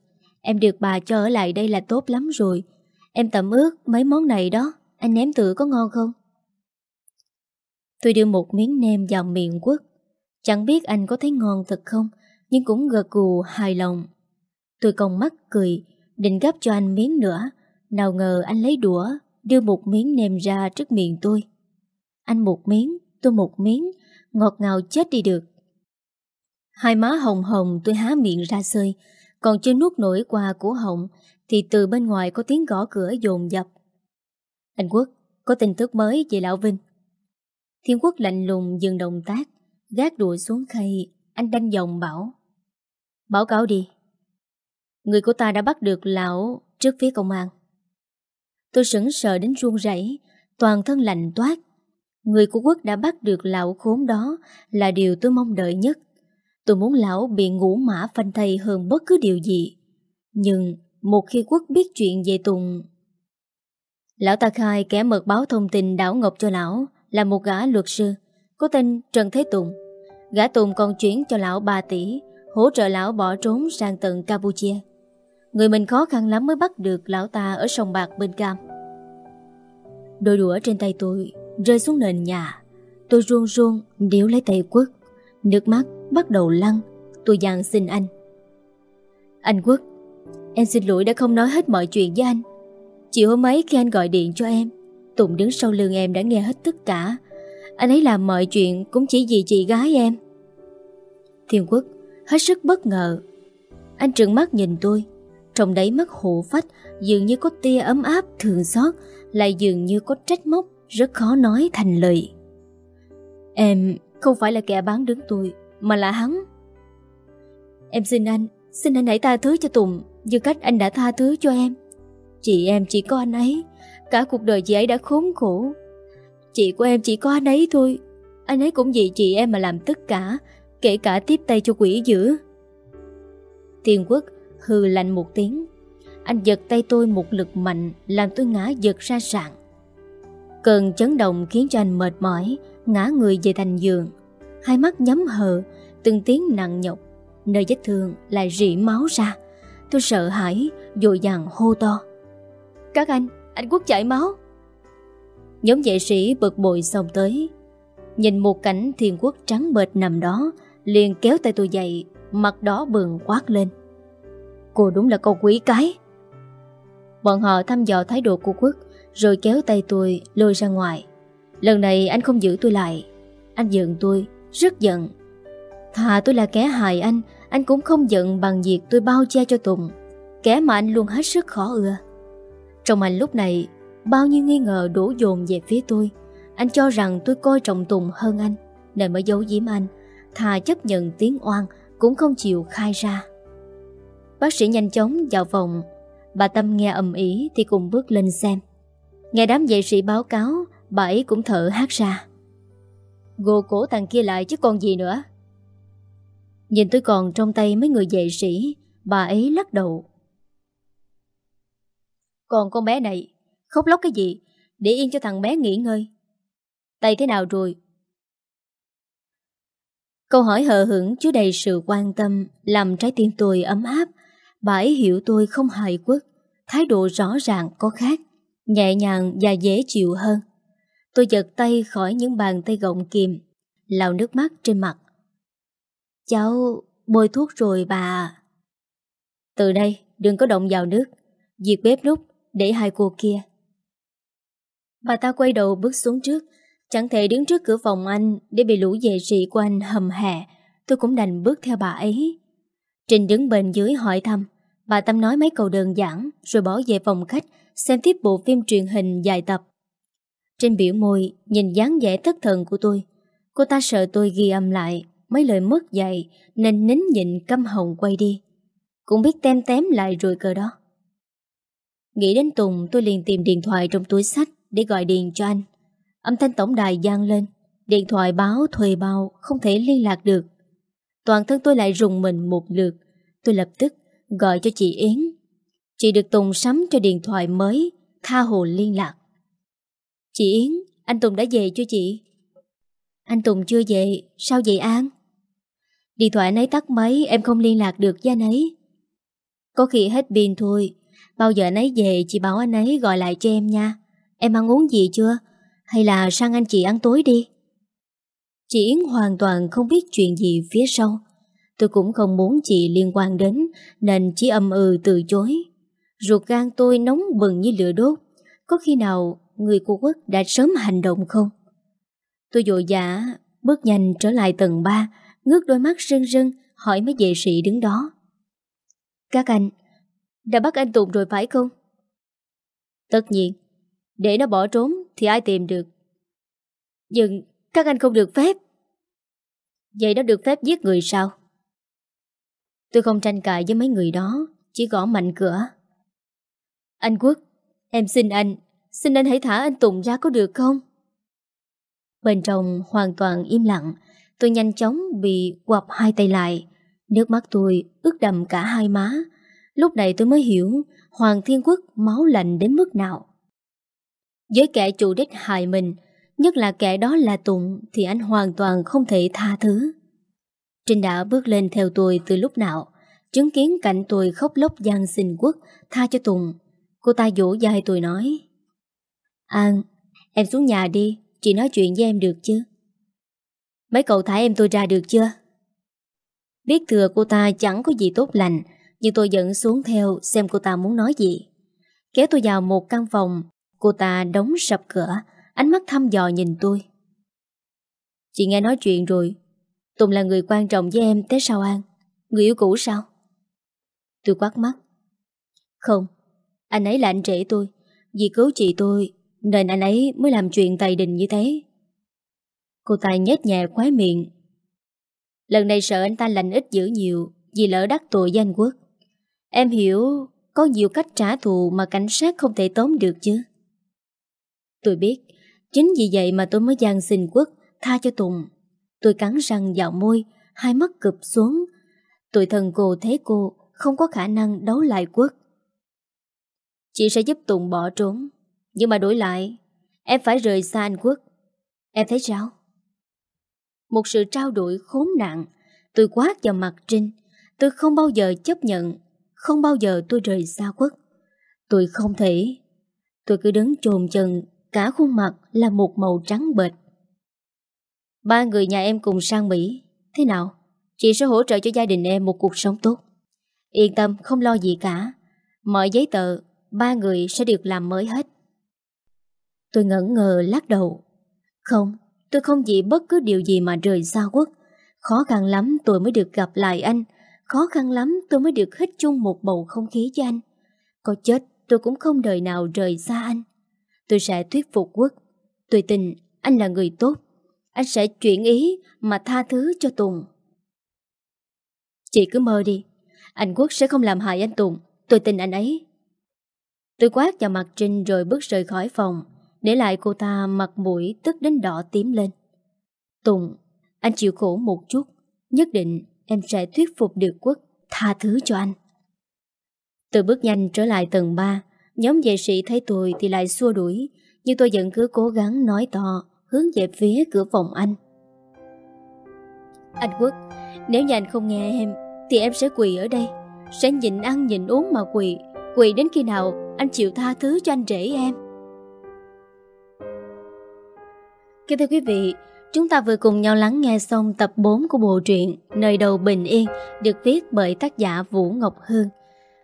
Speaker 1: Em được bà cho ở lại đây là tốt lắm rồi. Em tẩm ướt mấy món này đó. Anh ném thử có ngon không? Tôi đưa một miếng nem vào miệng quất Chẳng biết anh có thấy ngon thật không, Nhưng cũng gật gù hài lòng. Tôi còn mắt cười, Định gấp cho anh miếng nữa. Nào ngờ anh lấy đũa, Đưa một miếng nem ra trước miệng tôi. Anh một miếng, Tôi một miếng, Ngọt ngào chết đi được. Hai má hồng hồng tôi há miệng ra sơi Còn chưa nuốt nổi qua của họng thì từ bên ngoài có tiếng gõ cửa dồn dập. Anh Quốc, có tin tức mới về Lão Vinh. Thiên Quốc lạnh lùng dừng động tác, gác đùa xuống khay, anh đanh dòng bảo. Báo cáo đi. Người của ta đã bắt được Lão trước phía công an. Tôi sững sờ đến run rẩy, toàn thân lạnh toát. Người của quốc đã bắt được lão khốn đó là điều tôi mong đợi nhất. Tôi muốn lão bị ngủ mã phanh thây hơn bất cứ điều gì. Nhưng một khi quốc biết chuyện về Tùng. Lão ta khai kẻ mật báo thông tin đảo ngọc cho lão Là một gã luật sư, Có tên Trần Thế Tùng. Gã Tùng còn chuyển cho lão 3 tỷ, Hỗ trợ lão bỏ trốn sang tận Campuchia. Người mình khó khăn lắm mới bắt được lão ta ở sông Bạc bên Cam. Đôi đũa trên tay tôi rơi xuống nền nhà. Tôi ruông ruông điếu lấy tay Quốc. Nước mắt bắt đầu lăn. Tôi dặn xin anh. Anh Quốc Em xin lỗi đã không nói hết mọi chuyện với anh. Chiều hôm ấy khi anh gọi điện cho em, Tùng đứng sau lưng em đã nghe hết tất cả. Anh ấy làm mọi chuyện cũng chỉ vì chị gái em. Thiên Quốc hết sức bất ngờ. Anh trừng mắt nhìn tôi, Trong đáy mắt hộ phách Dường như có tia ấm áp thường xót, Lại dường như có trách móc Rất khó nói thành lời. Em không phải là kẻ bán đứng tôi, Mà là hắn. Em xin anh Xin anh hãy tha thứ cho Tùng như cách anh đã tha thứ cho em. Chị em chỉ có anh ấy. Cả cuộc đời chị ấy đã khốn khổ. Chị của em chỉ có anh ấy thôi. Anh ấy cũng vì chị em mà làm tất cả, Kể cả tiếp tay cho quỷ dữ. Thiên quốc hư lạnh một tiếng. Anh giật tay tôi một lực mạnh, Làm tôi ngã giật ra sàn. Cơn chấn động khiến cho anh mệt mỏi, Ngã người về thành giường. Hai mắt nhắm hờ, Từng tiếng nặng nhọc, Nơi vết thương lại rỉ máu ra. Tôi sợ hãi Dội dàng hô to. Các anh, anh Quốc chảy máu. Nhóm vệ sĩ bực bội xong tới. Nhìn một cảnh thiên quốc trắng bệt nằm đó liền kéo tay tôi dậy Mặt đỏ bừng quát lên. Cô đúng là con quý cái. Bọn họ thăm dò thái độ của quốc Rồi kéo tay tôi lôi ra ngoài. Lần này anh không giữ tôi lại. Anh giận tôi Rất giận. Thà tôi là kẻ hại anh anh cũng không giận bằng việc tôi bao che cho Tùng, Kẻ mà anh luôn hết sức khó ưa. Trong anh lúc này, Bao nhiêu nghi ngờ đổ dồn về phía tôi. Anh cho rằng tôi coi trọng Tùng hơn anh, Nên mới giấu giếm anh, Thà chấp nhận tiếng oan Cũng không chịu khai ra. Bác sĩ nhanh chóng vào phòng. Bà Tâm nghe ầm ý thì cùng bước lên xem. Nghe đám vệ sĩ báo cáo, Bà ấy cũng thở hát ra. Gồ cổ thằng kia lại chứ còn gì nữa. Nhìn tôi còn trong tay mấy người vệ sĩ, Bà ấy lắc đầu. Còn con bé này, Khóc lóc cái gì? Để yên cho thằng bé nghỉ ngơi. Tay thế nào rồi? Câu hỏi hờ hững chứa đầy sự quan tâm, Làm trái tim tôi ấm áp. Bà ấy hiểu tôi không hài quốc Thái độ rõ ràng có khác, Nhẹ nhàng và dễ chịu hơn. Tôi giật tay khỏi những bàn tay gọng kìm, lau nước mắt trên mặt. Cháu bôi thuốc rồi bà Từ đây đừng có động vào nước. Diệt bếp nút để hai cô kia. Bà ta quay đầu bước xuống trước. Chẳng thể đứng trước cửa phòng anh Để bị lũ vệ sĩ của anh hầm hè. Tôi cũng đành bước theo bà ấy. Trình đứng bên dưới hỏi thăm. Bà Tâm nói mấy câu đơn giản Rồi bỏ về phòng khách Xem tiếp bộ phim truyền hình dài tập. Trên biểu môi Nhìn dáng vẻ thất thần của tôi. Cô ta sợ tôi ghi âm lại Mấy lời mất dạy Nên nín nhịn căm hồng quay đi Cũng biết tem tém lại rồi cơ đó Nghĩ đến Tùng tôi liền tìm điện thoại trong túi sách Để gọi điện cho anh Âm thanh tổng đài gian lên Điện thoại báo thuê bao Không thể liên lạc được Toàn thân tôi lại rùng mình một lượt Tôi lập tức gọi cho chị Yến. Chị được Tùng sắm cho điện thoại mới, tha hồ liên lạc. Chị Yến, anh Tùng đã về chưa chị? Anh Tùng chưa về, sao vậy An? Điện thoại nấy tắt máy, em không liên lạc được với anh ấy. Có khi hết pin thôi, bao giờ anh ấy về chị bảo anh ấy gọi lại cho em nha. Em ăn uống gì chưa? Hay là sang anh chị ăn tối đi? Chị Yến hoàn toàn không biết chuyện gì phía sau. Tôi cũng không muốn chị liên quan đến Nên chỉ âm ừ từ chối Ruột gan tôi nóng bừng như lửa đốt Có khi nào người của quốc đã sớm hành động không? Tôi dội dã Bước nhanh trở lại tầng 3 Ngước đôi mắt rưng rưng, Hỏi mấy vệ sĩ đứng đó. Các anh, Đã bắt anh Tùng rồi phải không? Tất nhiên, Để nó bỏ trốn thì ai tìm được? Nhưng các anh không được phép. Vậy nó được phép giết người sao? Tôi không tranh cãi với mấy người đó, Chỉ gõ mạnh cửa. Anh Quốc, Em xin anh Xin anh hãy thả anh Tùng ra có được không? Bên trong hoàn toàn im lặng Tôi nhanh chóng bị quặp hai tay lại. Nước mắt tôi ướt đầm cả hai má. Lúc này tôi mới hiểu Hoàng Thiên Quốc máu lạnh đến mức nào. Với kẻ chủ đích hại mình, Nhất là kẻ đó là Tùng, Thì anh hoàn toàn không thể tha thứ. Trinh đã bước lên theo tôi từ lúc nào, Chứng kiến cảnh tôi khóc lóc gian xin quốc Tha cho Tùng. Cô ta dỗ dài tôi nói, An, Em xuống nhà đi, Chị nói chuyện với em được chứ? Mấy cậu thả em tôi ra được chưa? Biết thừa cô ta chẳng có gì tốt lành, Nhưng tôi dẫn xuống theo Xem cô ta muốn nói gì. Kéo tôi vào một căn phòng, Cô ta đóng sập cửa, Ánh mắt thăm dò nhìn tôi. Chị nghe nói chuyện rồi. Tùng là người quan trọng với em Thế sao An? Người yêu cũ sao? Tôi quát mắt. Không, Anh ấy là anh rể tôi, Vì cứu chị tôi, Nên anh ấy mới làm chuyện tài đình như thế. Cô ta nhếch nhẹ khóe miệng. Lần này sợ anh ta lành ít dữ nhiều Vì lỡ đắc tội với anh Quốc. Em hiểu Có nhiều cách trả thù mà cảnh sát không thể tóm được chứ. Tôi biết, Chính vì vậy mà tôi mới gian xin Quốc Tha cho Tùng. Tôi cắn răng vào môi, Hai mắt cụp xuống. Tôi thần cô thế cô Không có khả năng đấu lại Quốc. Chị sẽ giúp Tùng bỏ trốn, Nhưng mà đổi lại, Em phải rời xa anh Quốc. Em thấy sao? Một sự trao đổi khốn nạn. Tôi quát vào mặt Trinh. Tôi không bao giờ chấp nhận, Không bao giờ tôi rời xa Quốc. Tôi không thể. Tôi cứ đứng trồn chân Cả khuôn mặt là một màu trắng bệch. Ba người nhà em cùng sang Mỹ. Thế nào? Chị sẽ hỗ trợ cho gia đình em một cuộc sống tốt. Yên tâm, không lo gì cả. Mọi giấy tờ, Ba người sẽ được làm mới hết. Tôi ngẩn ngờ lắc đầu. Không Tôi không vì bất cứ điều gì mà rời xa quốc. Khó khăn lắm tôi mới được gặp lại anh. Khó khăn lắm tôi mới được hít chung một bầu không khí với anh. Có chết, tôi cũng không đời nào rời xa anh. Tôi sẽ thuyết phục quốc. Tôi tin anh là người tốt. Anh sẽ chuyển ý mà tha thứ cho Tùng. Chị cứ mơ đi. Anh Quốc sẽ không làm hại anh Tùng. Tôi tin anh ấy. Tôi quát vào mặt Trinh rồi bước rời khỏi phòng. Để lại cô ta mặt mũi tức đến đỏ tím lên. Tùng, Anh chịu khổ một chút, Nhất định em sẽ thuyết phục được Quốc Tha thứ cho anh. Tôi bước nhanh trở lại tầng 3 Nhóm vệ sĩ thấy tôi thì lại xua đuổi, Nhưng tôi vẫn cứ cố gắng nói to, Hướng về phía cửa phòng anh. Anh Quốc, Nếu như anh không nghe em, Thì em sẽ quỳ ở đây, Sẽ nhịn ăn nhịn uống mà quỳ. Quỳ đến khi nào anh chịu tha thứ cho anh rể em? Kính thưa quý vị, Chúng ta vừa cùng nhau lắng nghe xong tập 4 của bộ truyện Nơi đầu bình yên, được viết bởi tác giả Vũ Ngọc Hương.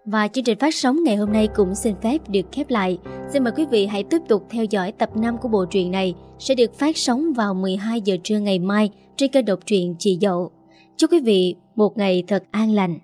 Speaker 1: Và chương trình phát sóng ngày hôm nay cũng xin phép được khép lại. Xin mời quý vị hãy tiếp tục theo dõi tập 5 của bộ truyện này, sẽ được phát sóng vào 12 giờ trưa ngày mai trên kênh độc truyện Chị Dậu. Chúc quý vị một ngày thật an lành.